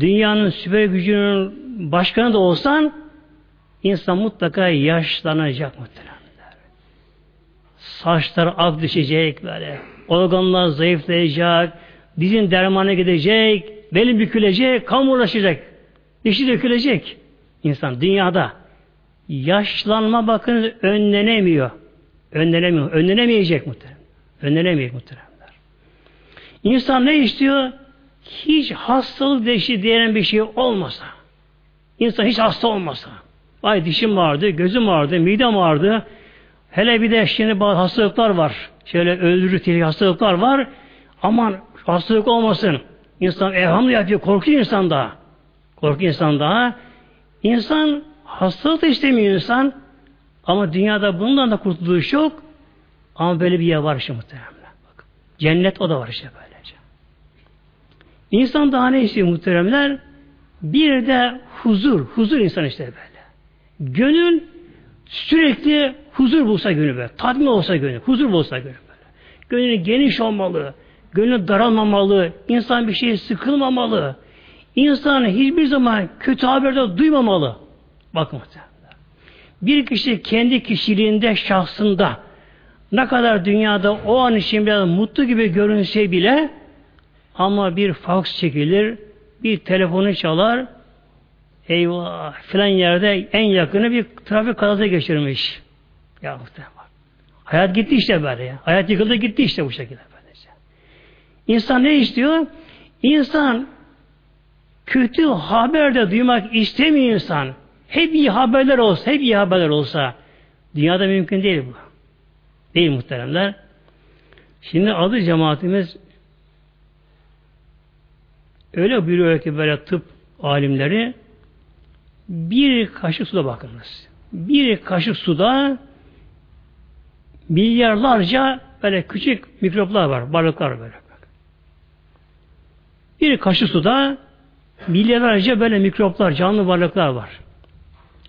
dünyanın süper gücünün başkanı da olsan, insan mutlaka yaşlanacak muhtemelen. Saçlar ak düşecek böyle. Organlar zayıflayacak. Dizin dermanı gidecek. Belin bükülecek. Kamurlaşacak. Dişi dökülecek. insan dünyada. Yaşlanma bakın önlenemiyor. Önlenemiyor. Önlenemeyecek muhtemelen. Önlenemeyecek muhtemelen. İnsan ne istiyor? Hiç hastalık deşi diyen bir şey olmasa. İnsan hiç hasta olmasa. Ay dişim vardı, gözüm vardı, midem vardı. Hele bir de şimdi bazı hastalıklar var. Şöyle öldürücü hastalıklar var. Aman hastalık olmasın. İnsan evhamlı yapıyor. Korkuyor insan daha. Korkuyor insan daha. İnsan hastalık da istemiyor insan. Ama dünyada bundan da kurtuluş yok. Ama böyle bir yer var işte muhtemelen. Bak, cennet o da var işte böylece. İnsan daha ne istiyor muhteremler? Bir de huzur. Huzur insan işte böyle. Gönül sürekli huzur bulsa gönül böyle. Tatmin olsa gönül. Huzur bulsa gönül böyle. Gönül geniş olmalı. Gönül daralmamalı. İnsan bir şeye sıkılmamalı. İnsan hiçbir zaman kötü haberde duymamalı. Bakın. Bir kişi kendi kişiliğinde, şahsında ne kadar dünyada o an için biraz mutlu gibi görünse bile ama bir fax çekilir, bir telefonu çalar, eyvah filan yerde en yakını bir trafik kazası geçirmiş. Ya muhtemelen. Hayat gitti işte böyle ya. Hayat yıkıldı gitti işte bu şekilde. İnsan ne istiyor? İnsan kötü haber de duymak istemiyor insan. Hep iyi haberler olsa, hep iyi haberler olsa dünyada mümkün değil bu. Değil muhteremler. Şimdi adı cemaatimiz öyle buyuruyor ki böyle tıp alimleri bir kaşık suda bakınız. Bir kaşık suda milyarlarca böyle küçük mikroplar var, balıklar böyle. Bir kaşık suda milyarlarca böyle mikroplar, canlı varlıklar var.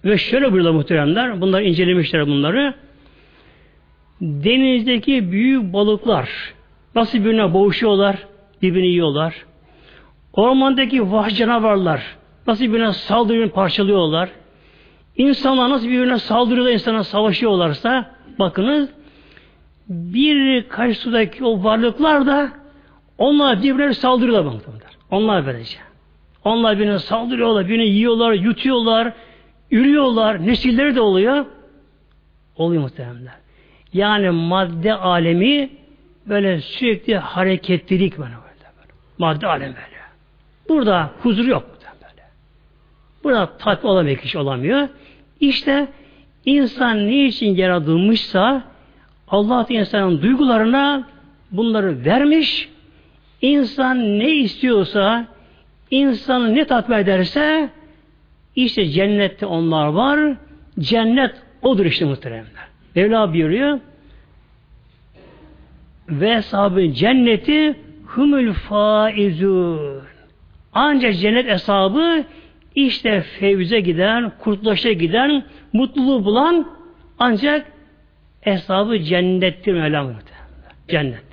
Ve şöyle burada muhteremler, bunlar incelemişler bunları. Denizdeki büyük balıklar nasıl birbirine boğuşuyorlar, birbirini yiyorlar. Ormandaki vahşi canavarlar nasıl birbirine saldırıyor, parçalıyorlar. İnsanlar nasıl birbirine saldırıyorlar, insana savaşıyorlarsa bakınız bir kaç sudaki o varlıklar da onlar birbirine saldırıyorlar bakımlar. Onlar böylece. Onlar birbirine saldırıyorlar, birbirini yiyorlar, yutuyorlar, ürüyorlar, nesilleri de oluyor. Oluyor muhtemelen. Yani madde alemi böyle sürekli hareketlilik böyle. böyle. Madde alemi böyle. Burada huzur yok böyle. Burada tatmin olamıyor kişi olamıyor. İşte insan ne için yaratılmışsa Allah insanın duygularına bunları vermiş. İnsan ne istiyorsa insanı ne tatmin ederse işte cennette onlar var. Cennet odur işte muhteremler. Mevla buyuruyor ve sahibi cenneti humul faizun. Ancak cennet hesabı İşte fevze giden, kurtuluşa giden, mutluluğu bulan ancak hesabı cennettir Mevlam Cennette.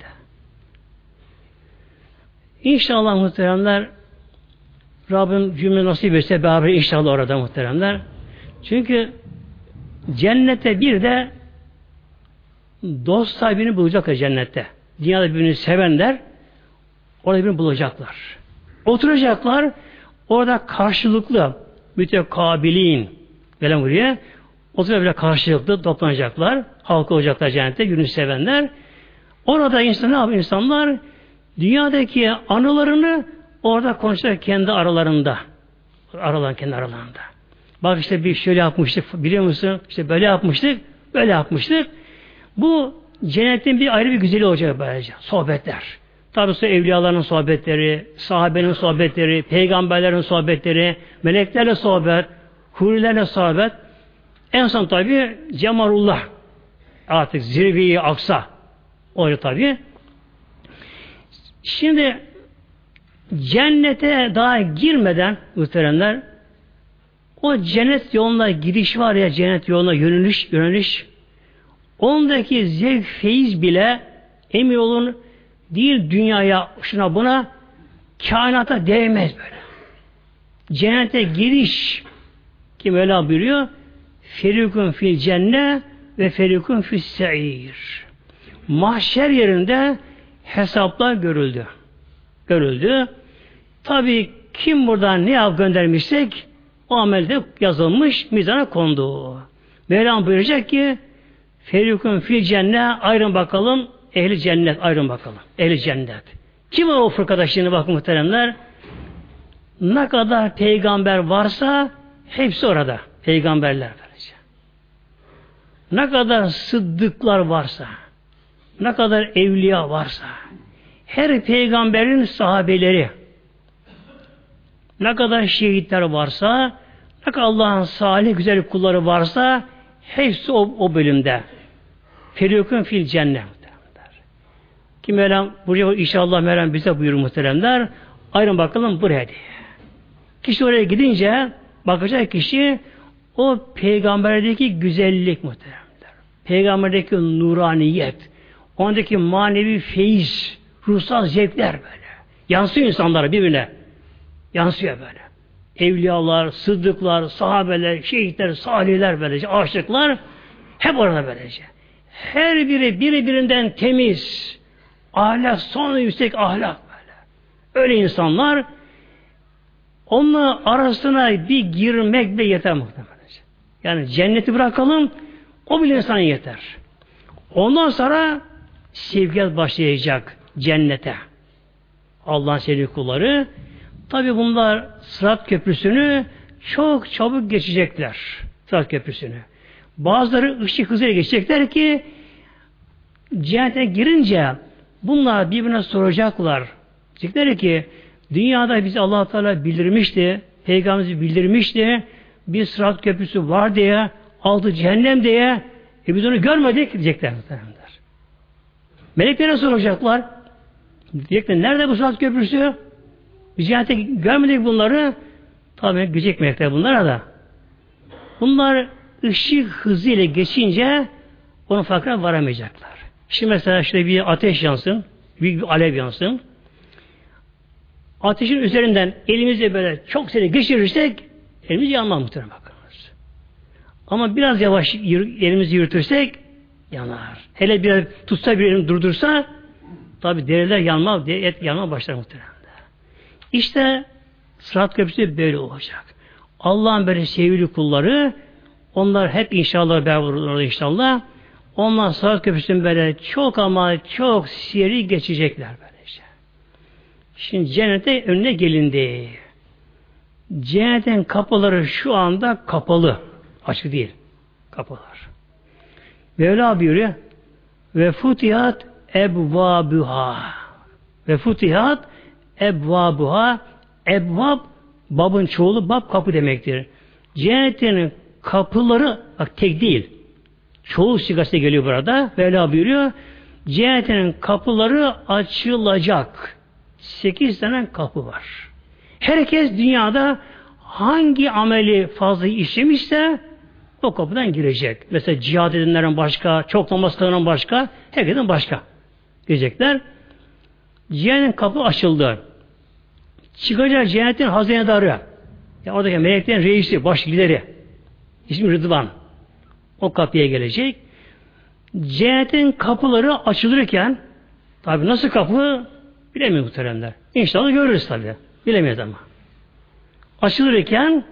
İnşallah muhteremler Rabbim cümle nasip etse beraber inşallah orada muhteremler. Çünkü cennette bir de dost sahibini bulacaklar cennette. Dünyada birbirini sevenler orada birbirini bulacaklar. Oturacaklar orada karşılıklı mütekabilin böyle buraya oturup böyle karşılıklı toplanacaklar. Halka olacaklar cennette günü sevenler. Orada insan ne yapıyor insanlar? Dünyadaki anılarını orada konuşacak kendi aralarında. Aralar kendi aralarında. Bak işte bir şöyle yapmıştık biliyor musun? İşte böyle yapmıştık, böyle yapmıştık. Bu cennetin bir ayrı bir güzeli olacak böylece. Sohbetler. Tabi evliyaların sohbetleri, sahabenin sohbetleri, peygamberlerin sohbetleri, meleklerle sohbet, hurilerle sohbet. En son tabi Cemalullah. Artık zirveyi aksa. Öyle tabi. Şimdi cennete daha girmeden muhteremler o cennet yoluna giriş var ya cennet yoluna yöneliş yöneliş ondaki zevk feyiz bile emin olun değil dünyaya şuna buna kainata değmez böyle. Cennete giriş kim öyle buyuruyor? Ferikun fil cennet ve ferikun fil se'ir. Mahşer yerinde hesaplar görüldü. Görüldü. Tabi kim buradan ne yap göndermişsek o amelde yazılmış, mizana kondu. Mevlam buyuracak ki Ferikun fil cennet ayrın bakalım ehli cennet ayrın bakalım. Ehli cennet. Kim o fırkadaşını bak muhteremler? Ne kadar peygamber varsa hepsi orada. Peygamberler böylece. Ne kadar sıddıklar varsa, ne kadar evliya varsa, her peygamberin sahabeleri, ne kadar şehitler varsa, ne kadar Allah'ın salih güzel kulları varsa, hepsi o, o bölümde. Ferikun fil cennet. Ki Mevlam buraya inşallah Mevlam bize buyurur muhteremler. Ayrın bakalım buraya diye. Kişi oraya gidince bakacak kişi o peygamberdeki güzellik muhteremler. Peygamberdeki nuraniyet, ondaki manevi feyiz, ruhsal zevkler böyle. Yansıyor insanlara birbirine. Yansıyor böyle. Evliyalar, sıddıklar, sahabeler, şehitler, salihler böylece, aşıklar hep orada böylece. Her biri birbirinden temiz, ahlak, son yüksek ahlak böyle. Öyle insanlar onunla arasına bir girmek bile yeter muhtemelen. Yani cenneti bırakalım, o bile insan yeter. Ondan sonra sevgiyat başlayacak cennete. Allah'ın sevdiği kulları. Tabi bunlar Sırat Köprüsü'nü çok çabuk geçecekler. Sırat Köprüsü'nü. Bazıları ışık hızıyla geçecekler ki cennete girince bunlar birbirine soracaklar. Diyecekler ki dünyada bizi allah Teala bildirmişti, peygamberimizi bildirmişti, bir sırat köprüsü var diye, altı cehennem diye, e biz onu görmedik diyecekler. Meleklere soracaklar. Diyecekler, nerede bu sırat köprüsü? Biz cennete görmedik bunları. Tabi gücek melekler bunlara da. Bunlar ışık hızıyla geçince onun farkına varamayacaklar. Şimdi mesela işte bir ateş yansın, büyük bir alev yansın. Ateşin üzerinden elimizle böyle çok seri geçirirsek elimiz yanmaz muhtemelen bakınız. Ama biraz yavaş elimizi yürütürsek yanar. Hele bir tutsa bir elini durdursa tabi deriler yanmaz diye et yanma başlar muhtemelen. İşte Sırat Köprüsü böyle olacak. Allah'ın böyle sevgili kulları onlar hep inşallah beraber inşallah. Onlar Sırat Köprüsü'nün böyle çok ama çok seri geçecekler böylece. Şimdi cennete önüne gelindi. Cennetin kapıları şu anda kapalı. Açık değil. Kapalar. Mevla buyuruyor ve futihat ebvabuha ve futihat ebvabuha ebvab babın çoğulu bab kapı demektir. Cennetin kapıları bak tek değil. Çoğu sigası geliyor burada. Mevla buyuruyor. Cennetin kapıları açılacak. Sekiz tane kapı var. Herkes dünyada hangi ameli fazla işlemişse o kapıdan girecek. Mesela cihad edenlerin başka, çok namaz kılanan başka, herkesin başka. Girecekler. Cehennem kapı açıldı. Çıkacak cennetin hazinedarı. Ya oradaki meleklerin reisi, başgileri. İsmi Rıdvan. O kapıya gelecek. Cennetin kapıları açılırken tabi nasıl kapı bilemiyor muhteremler. İnşallah görürüz tabi. Bilemiyoruz ama. Açılırken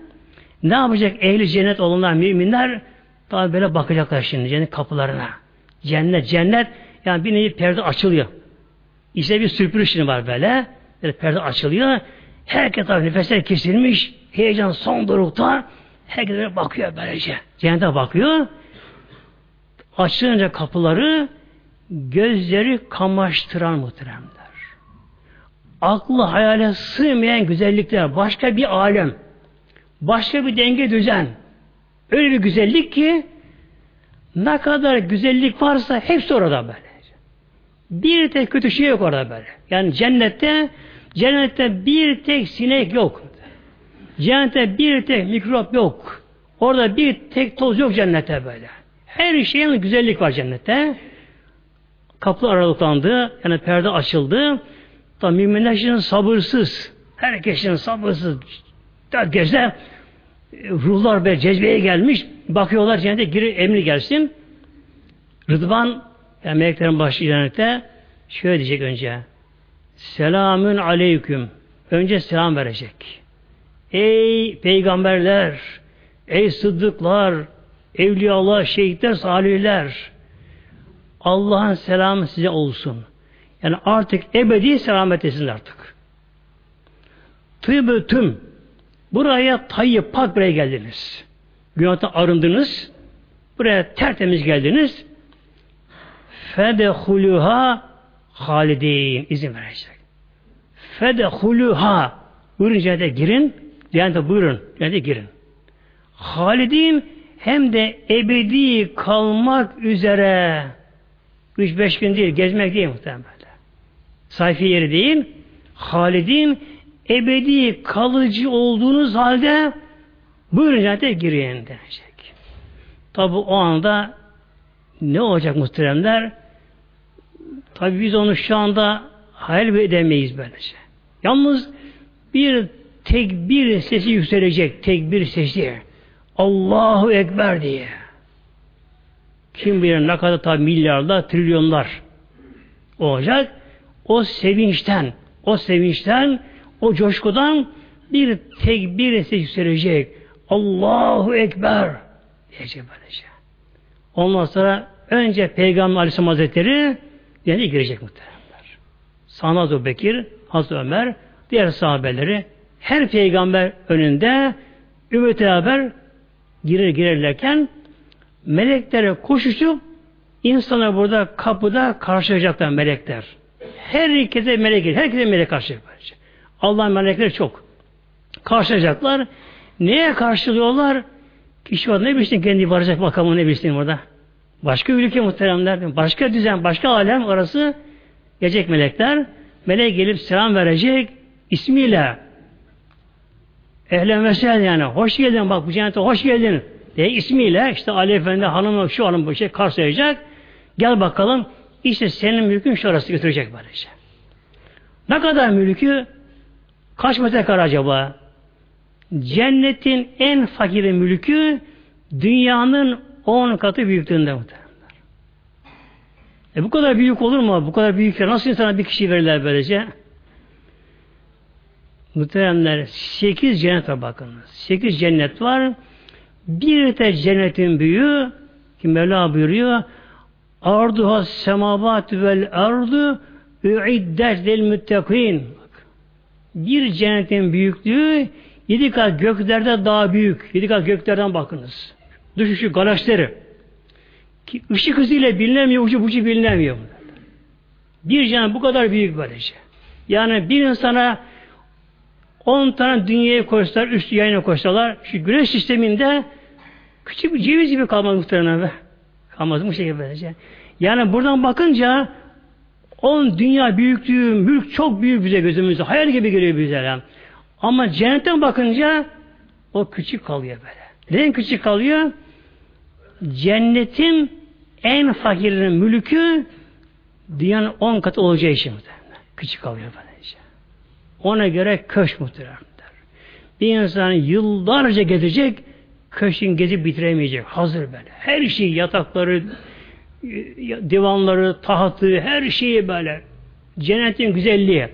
ne yapacak ehli cennet olanlar müminler tabi böyle bakacaklar şimdi cennet kapılarına. Cennet, cennet yani bir nevi perde açılıyor. İşte bir sürpriz var böyle. Böyle perde açılıyor. Herkes tabi nefesler kesilmiş. Heyecan son dorukta. Herkes bakıyor böylece. Cennete bakıyor. Açılınca kapıları gözleri kamaştıran muhteremler. Aklı hayale sığmayan güzellikler, başka bir alem, başka bir denge düzen. Öyle bir güzellik ki ne kadar güzellik varsa hepsi orada böyle. Bir tek kötü şey yok orada böyle. Yani cennette cennette bir tek sinek yok. Cennette bir tek mikrop yok. Orada bir tek toz yok cennette böyle. Her şeyin güzellik var cennette. Kapı aralıklandı. Yani perde açıldı. Tam müminler şimdi sabırsız. Herkesin sabırsız. Dört gece ruhlar böyle cezbeye gelmiş. Bakıyorlar cennete gir emri gelsin. Rıdvan yani meleklerin başı ilanette şöyle diyecek önce. Selamün aleyküm. Önce selam verecek. Ey peygamberler, ey sıddıklar, evliyalar, şehitler, salihler. Allah'ın selamı size olsun. Yani artık ebedi selamet etsin artık. Tıbbı tüm buraya tayyip pak buraya geldiniz. Günahtan arındınız. Buraya tertemiz geldiniz. Fedehuluha halidin izin verecek. Fedehuluha buyurun cennete girin. Cennete buyurun. Cennete girin. Halidin hem de ebedi kalmak üzere 3-5 gün değil, gezmek değil muhtemelen. Sayfi yeri değil, Halidin ebedi kalıcı olduğunuz halde buyurun cennete girin denecek. Tabi o anda ne olacak muhteremler? Tabi biz onu şu anda hayal edemeyiz böylece. Yalnız bir tekbir sesi yükselecek, tekbir sesi. Allahu Ekber diye. Kim bilir ne kadar tabi milyarlar, trilyonlar olacak. O sevinçten, o sevinçten, o coşkudan bir tekbir sesi yükselecek. Allahu Ekber diyecek böylece. Ondan sonra önce Peygamber Aleyhisselam Hazretleri yani girecek muhteremler. Sana Hazreti Bekir, Hazreti Ömer, diğer sahabeleri her peygamber önünde ümmeti haber girer girerlerken meleklere koşuşup insana burada kapıda karşılayacaklar melekler. Herkese melek gelir. Herkese melek karşılayacak. Allah'ın melekleri çok. Karşılayacaklar. Neye karşılıyorlar? Kişi var ne bilsin kendi varacak makamı ne bilsin orada. Başka ülke muhteremler, başka düzen, başka alem arası gelecek melekler. Melek gelip selam verecek ismiyle ehlen ve yani hoş geldin bak bu cennete hoş geldin diye ismiyle işte Ali Efendi hanım şu hanım bu şey karşılayacak. Gel bakalım işte senin mülkün şurası götürecek böylece. Ne kadar mülkü? Kaç metrekare acaba? Cennetin en fakiri mülkü dünyanın on katı büyüklüğünde muhtemelen. E bu kadar büyük olur mu? Bu kadar büyük nasıl insana bir kişi verirler böylece? Muhteremler sekiz cennet var bakınız. Sekiz cennet var. Bir de cennetin büyüğü ki Mevla buyuruyor arduha semavatü vel ardu üiddet lil müttekin bir cennetin büyüklüğü yedi kat göklerde daha büyük. Yedi kat göklerden bakınız. Düşüşü galaksileri. Ki ışık hızıyla bilinemiyor, ucu bucu bilinemiyor. Bir cennet bu kadar büyük böylece. Yani bir insana 10 tane dünyaya koysalar, üst yayına koysalar, şu güneş sisteminde küçük bir ceviz gibi kalmaz muhtemelen be. Kalmaz bu şekilde böylece. Yani buradan bakınca on dünya büyüklüğü, mülk çok büyük bize gözümüzde. Hayal gibi geliyor bize. Ama cennetten bakınca O küçük kalıyor böyle. Neden küçük kalıyor? Cennetin en fakirinin mülkü dünyanın on katı olacağı için küçük kalıyor böylece. Ona göre köşk muhtemelen. Bir insan yıllarca gezecek, köşkün gezip bitiremeyecek. Hazır böyle. Her şey yatakları, divanları, tahtı, her şeyi böyle. Cennetin güzelliği.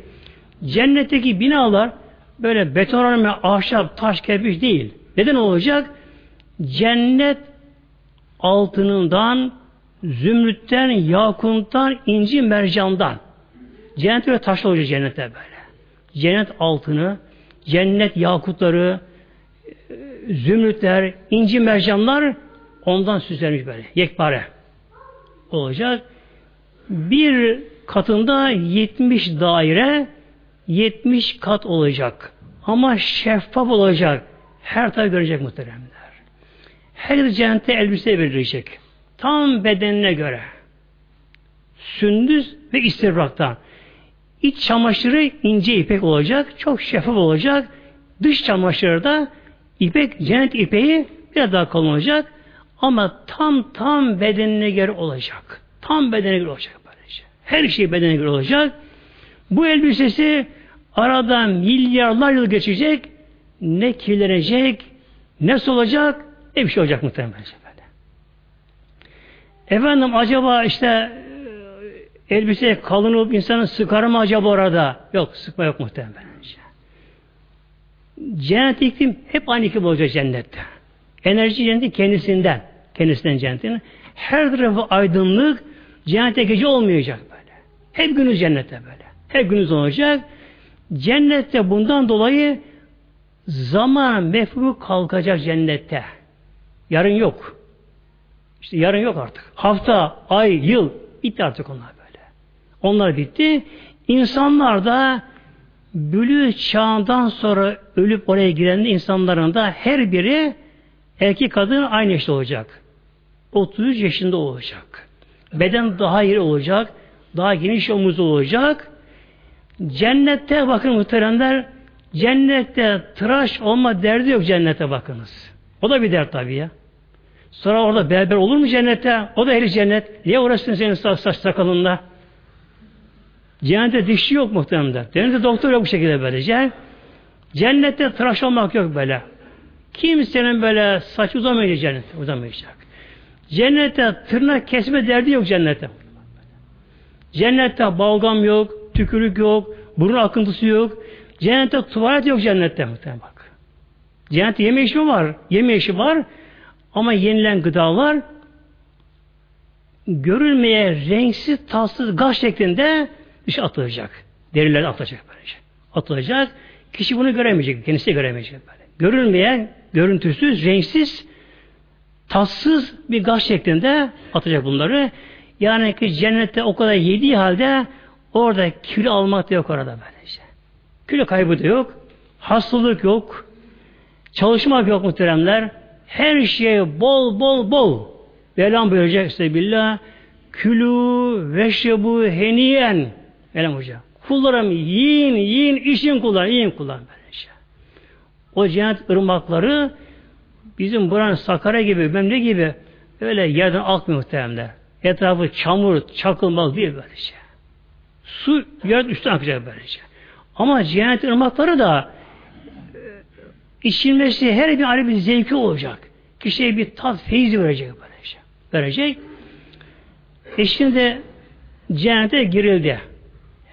Cennetteki binalar böyle beton ahşap, taş, kerpiç değil. Neden olacak? Cennet altınından, zümrütten, yakuntan, inci mercandan. Cennet böyle taş olacak cennette böyle. Cennet altını, cennet yakutları, zümrütler, inci mercanlar ondan süslenmiş böyle. Yekpare olacak. Bir katında 70 daire 70 kat olacak. Ama şeffaf olacak. Her tarafı görecek muhteremler. Her cennette elbise verilecek. Tam bedenine göre. Sündüz ve istibraktan. İç çamaşırı ince ipek olacak. Çok şeffaf olacak. Dış çamaşırı da ipek, cennet ipeği biraz daha kalın olacak. Ama tam tam bedenine göre olacak. Tam bedenine göre olacak. Böylece. Her şey bedenine göre olacak. Bu elbisesi aradan milyarlar yıl geçecek. Ne kirlenecek, ne solacak, ne bir şey olacak muhtemelen. Böyle. Efendim acaba işte elbise kalın olup insanı sıkar mı acaba orada? Yok sıkma yok muhtemelen. Cennet iklim hep aynı iklim olacak cennette. Enerji cenneti kendisinden. Kendisinden cennetin. Her tarafı aydınlık cennette gece olmayacak böyle. Hep günüz cennette böyle. Hep günüz olacak. Cennette bundan dolayı zaman mefhumu kalkacak cennette. Yarın yok. İşte yarın yok artık. Hafta, ay, yıl bitti artık onlar böyle. Onlar bitti. İnsanlar da bülü çağından sonra ölüp oraya giren insanların da her biri erkek kadın aynı yaşta olacak. 33 yaşında olacak. Beden daha iyi olacak. Daha geniş omuzlu olacak. Cennette bakın muhteremler cennette tıraş olma derdi yok cennete bakınız. O da bir dert tabii ya. Sonra orada berber olur mu cennette? O da ehli cennet. Niye uğraştın senin saç, saç sakalınla? Cennette dişçi yok muhtemelen. Cennette doktor yok bu şekilde böylece. Cennette tıraş olmak yok böyle. Kimsenin böyle saç uzamayacak cennette. Uzamayacak. Cennette tırnak kesme derdi yok cennette. Cennette balgam yok, tükürük yok, burun akıntısı yok. Cennette tuvalet yok cennette muhtemelen. Cennette yeme işi var. Yeme işi var. Ama yenilen gıdalar görülmeye renksiz, tatsız gaz şeklinde dışa atılacak. Deriler atılacak böylece. Atılacak. Kişi bunu göremeyecek. Kendisi de göremeyecek böyle. Görülmeyen, görüntüsüz, renksiz, tatsız bir gaz şeklinde atacak bunları. Yani ki cennette o kadar yediği halde orada kilo almak da yok orada böylece. Kilo kaybı da yok. Hastalık yok. Çalışmak yok muhteremler. Her şey bol bol bol. Velam buyuracak billah. Külü veşrebu heniyen. Velham Hoca. Kullarım yiyin, yiyin, işin kullan, yiyin kullan böylece. O cennet ırmakları bizim buranın Sakarya gibi, memle gibi öyle yerden akmıyor muhtemelen. Etrafı çamur, çakılmaz değil böylece. Su yer üstüne akacak böylece. Ama cennet ırmakları da içilmesi her bir ayrı bir zevki olacak. Kişiye bir tat, feyiz verecek böylece. Verecek. E şimdi cennete girildi.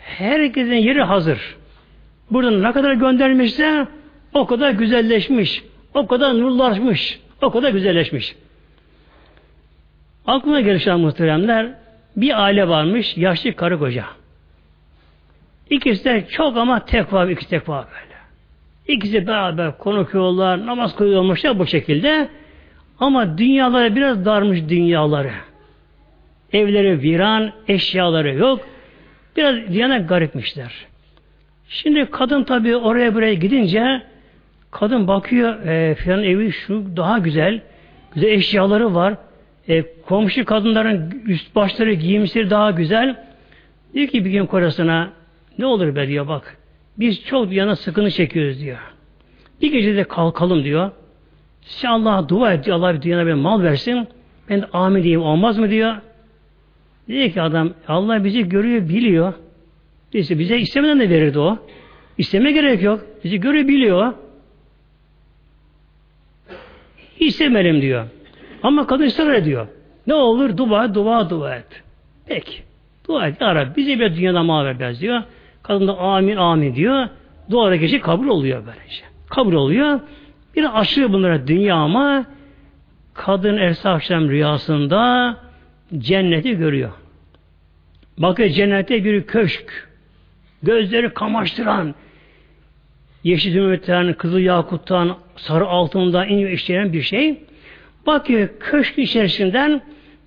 Herkesin yeri hazır. Buradan ne kadar göndermişse o kadar güzelleşmiş. O kadar nurlaşmış. O kadar güzelleşmiş. Aklıma gelişen muhteremler bir aile varmış. Yaşlı karı koca. İkisi de çok ama tekva, iki tekva böyle. İkisi beraber konuşuyorlar, namaz kılıyormuşlar bu şekilde. Ama dünyaları biraz darmış dünyaları. Evleri viran, eşyaları yok. Biraz diyana garipmişler. Şimdi kadın tabi oraya buraya gidince kadın bakıyor e, filan evi şu daha güzel. Güzel eşyaları var. E, komşu kadınların üst başları giyimleri daha güzel. Diyor ki bir gün kocasına ne olur be diyor bak. Biz çok bir yana sıkıntı çekiyoruz diyor. Bir gece de kalkalım diyor. Sen Allah'a dua et diyor. Allah bir dünyada bir mal versin. Ben de amin diyeyim olmaz mı diyor. Diyor ki adam Allah bizi görüyor biliyor. İşte bize istemeden de verirdi o. İsteme gerek yok. Bizi görüyor biliyor. İstemedim diyor. Ama kadın ısrar ediyor. Ne olur dua dua dua et. Peki. Dua et. Ya Rabbi bize bir dünyada mal ver diyor. Kadın da amin amin diyor. Dua gece kabul oluyor böylece. Kabul oluyor. Bir aşıyor bunlara dünya ama kadın Ersa rüyasında cenneti görüyor. Bakıyor cennette bir köşk. Gözleri kamaştıran, yeşil zümrütten, kızıl yakuttan, sarı altından iniyor işleyen bir şey. Bakıyor köşk içerisinden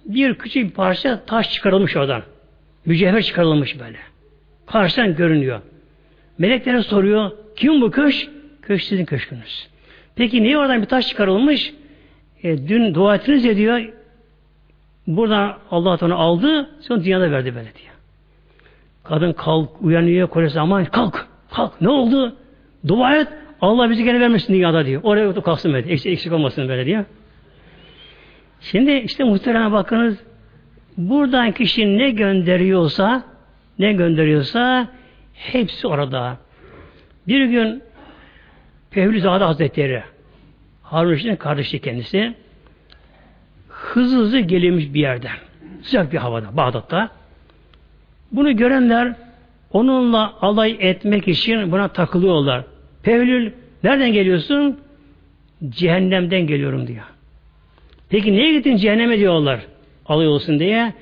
bir küçük bir parça taş çıkarılmış oradan. Mücevher çıkarılmış böyle. Karşıdan görünüyor. Meleklere soruyor, kim bu köşk? Köşk sizin köşkünüz. Peki niye oradan bir taş çıkarılmış? E, dün dua ettiniz ya diyor, buradan Allah onu aldı, sonra dünyada verdi böyle diyor. Kadın kalk, uyanıyor, kocası aman kalk, kalk, ne oldu? Dua et, Allah bizi gene vermesin dünyada diyor. Oraya oturup kalksın böyle, eksik, eksik olmasın böyle diyor. Şimdi işte muhtemelen bakınız, buradan kişi ne gönderiyorsa, ne gönderiyorsa, hepsi orada. Bir gün Fevlizade Hazretleri, Harun Reşit'in kardeşi kendisi, hızlı hızlı gelmiş bir yerden. Sıcak bir havada, Bağdat'ta. Bunu görenler onunla alay etmek için buna takılıyorlar. Pevlül nereden geliyorsun? Cehennemden geliyorum diyor. Peki niye gittin cehenneme diyorlar. Alay olsun diye.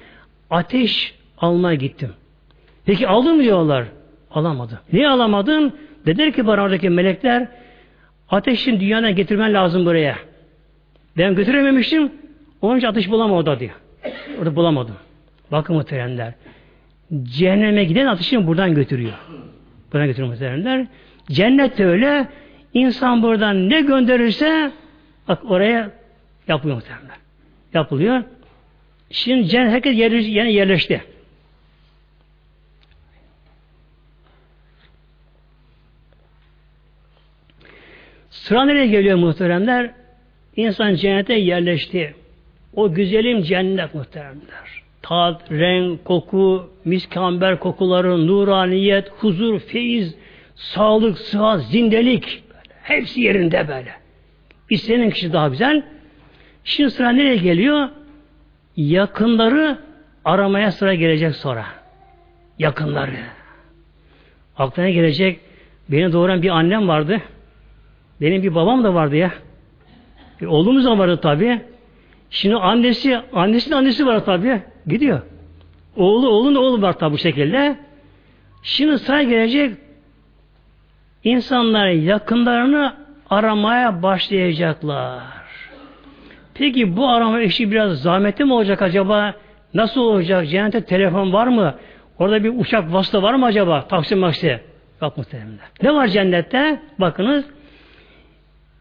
Ateş almaya gittim. Peki aldın mı diyorlar. Alamadım. Niye alamadın? Dediler ki bana oradaki melekler ateşin dünyadan getirmen lazım buraya. Ben götürememiştim. Onun için ateş bulamadı diyor. Orada bulamadım. Bakın muhteremler. Cehenneme giden ateşini buradan götürüyor. Buradan götürüyor muhteremler. Cennet öyle. İnsan buradan ne gönderirse bak oraya yapılıyor muhteremler. Yapılıyor. Şimdi cennet herkes yerleşti. Yani yerleşti. Sıra nereye geliyor muhteremler? İnsan cennete yerleşti. O güzelim cennet muhteremler. Tat, renk, koku, miskamber kokuları, nuraniyet, huzur, feyiz, sağlık, sıhhat, zindelik. Hepsi yerinde böyle. İstenen kişi daha güzel. Şimdi sıra nereye geliyor? Yakınları aramaya sıra gelecek sonra. Yakınları. Aklına gelecek. Beni doğuran bir annem vardı. Benim bir babam da vardı ya. E, oğlumuz da vardı tabi. Şimdi annesi, annesinin annesi var tabi. Gidiyor. Oğlu, oğlun oğlu var tabi bu şekilde. Şimdi sıra gelecek insanlar yakınlarını aramaya başlayacaklar. Peki bu arama işi biraz zahmetli mi olacak acaba? Nasıl olacak? Cennette telefon var mı? Orada bir uçak vasıta var mı acaba? Taksi maksi. Yok muhtemelen. Ne var cennette? Bakınız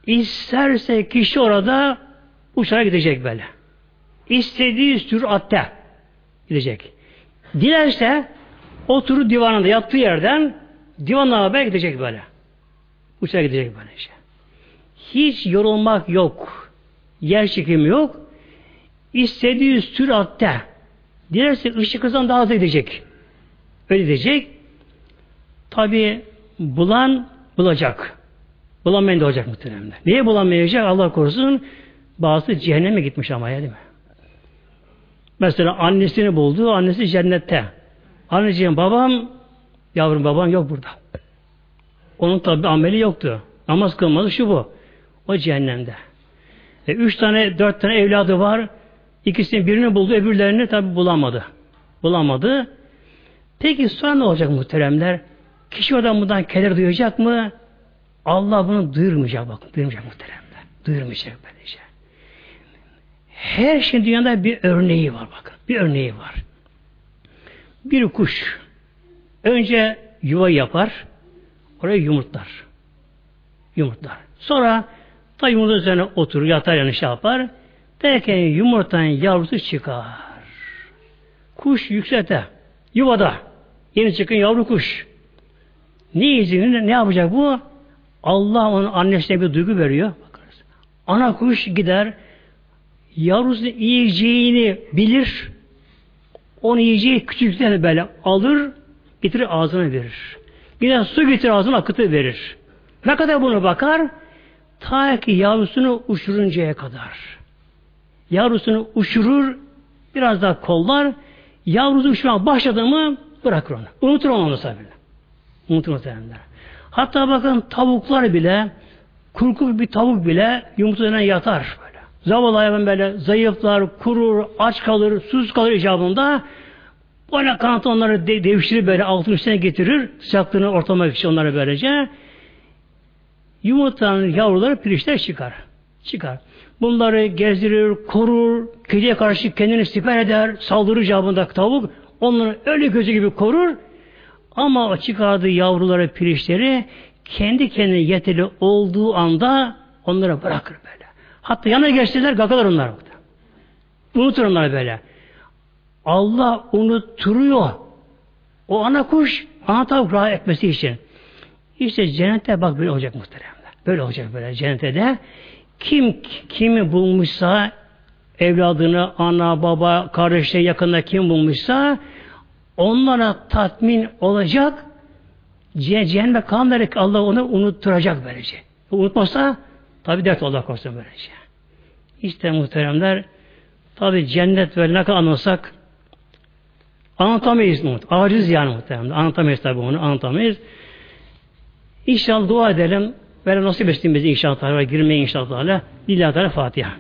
İsterse kişi orada uçağa gidecek böyle. İstediği süratte gidecek. Dilerse oturup divanında yattığı yerden divanla haber gidecek böyle. Uçağa gidecek böyle işte. Hiç yorulmak yok. Yer çekimi yok. İstediği süratte dilerse ışık hızından daha hızlı gidecek. Öyle gidecek. Tabi bulan bulacak. Bulamayan da olacak muhtemelen. Niye bulamayacak? Allah korusun. Bazı cehenneme gitmiş ama ya değil mi? Mesela annesini buldu, annesi cennette. Anneciğim babam, yavrum babam yok burada. Onun tabi ameli yoktu. Namaz kılmadı şu bu. O cehennemde. E, üç tane, dört tane evladı var. İkisinin birini buldu, öbürlerini tabi bulamadı. Bulamadı. Peki sonra ne olacak muhteremler? Kişi oradan bundan keder duyacak mı? Allah bunu duyurmayacak bakın. Duyurmayacak muhteremler. Duyurmayacak böylece. Her şeyin dünyada bir örneği var bakın. Bir örneği var. Bir kuş önce yuva yapar, oraya yumurtlar. Yumurtlar. Sonra da yumurta üzerine oturur, yatar yani şey yapar. Derken yumurtanın yavrusu çıkar. Kuş yükselte. Yuvada. Yeni çıkan yavru kuş. Ne yiyecek? Ne yapacak bu? Allah onun annesine bir duygu veriyor. Bakarız. Ana kuş gider yavrusu yiyeceğini bilir. Onu yiyeceği küçükten böyle alır, getirir ağzına verir. Biraz su getirir ağzına akıtı verir. Ne kadar bunu bakar? Ta ki yavrusunu uçuruncaya kadar. Yavrusunu uçurur, biraz daha kollar, yavrusu uçmaya başladı mı bırakır onu. Unutur onu mesela. Unutur muhtemelenler. Hatta bakın tavuklar bile, kurkuk bir tavuk bile yumurtadan yatar böyle. Zavallı hayvan böyle zayıflar, kurur, aç kalır, sus kalır icabında. Böyle kanat onları de, devşirir böyle altın üstüne getirir. Sıcaklığını ortalamak için onları böylece. Yumurtanın yavruları pirinçler çıkar. Çıkar. Bunları gezdirir, korur, kediye karşı kendini siper eder, saldırı cevabında tavuk, onları öyle gözü gibi korur, ama çıkardığı yavruları, pirinçleri kendi kendine yeterli olduğu anda onlara bırakır böyle. Hatta yana geçtiler, gagalar onlar. Unutur onları böyle. Allah unutturuyor. O ana kuş, ana tavuk etmesi için. İşte cennette bak böyle olacak muhteremler. Böyle olacak böyle cennette de. Kim kimi bulmuşsa evladını, ana, baba, kardeşleri yakında kim bulmuşsa onlara tatmin olacak cehenneme kalmayarak Allah onu unutturacak böylece. Unutmasa tabi dert Allah korusun böylece. İşte muhteremler tabi cennet ve ne kadar anlasak anlatamayız muhtemelen. Aciz yani muhtemelen. Anlatamayız tabi onu. Anlatamayız. İnşallah dua edelim. Böyle nasip etsin bizi inşallah. Girmeye inşallah. Lillahi Teala Fatiha.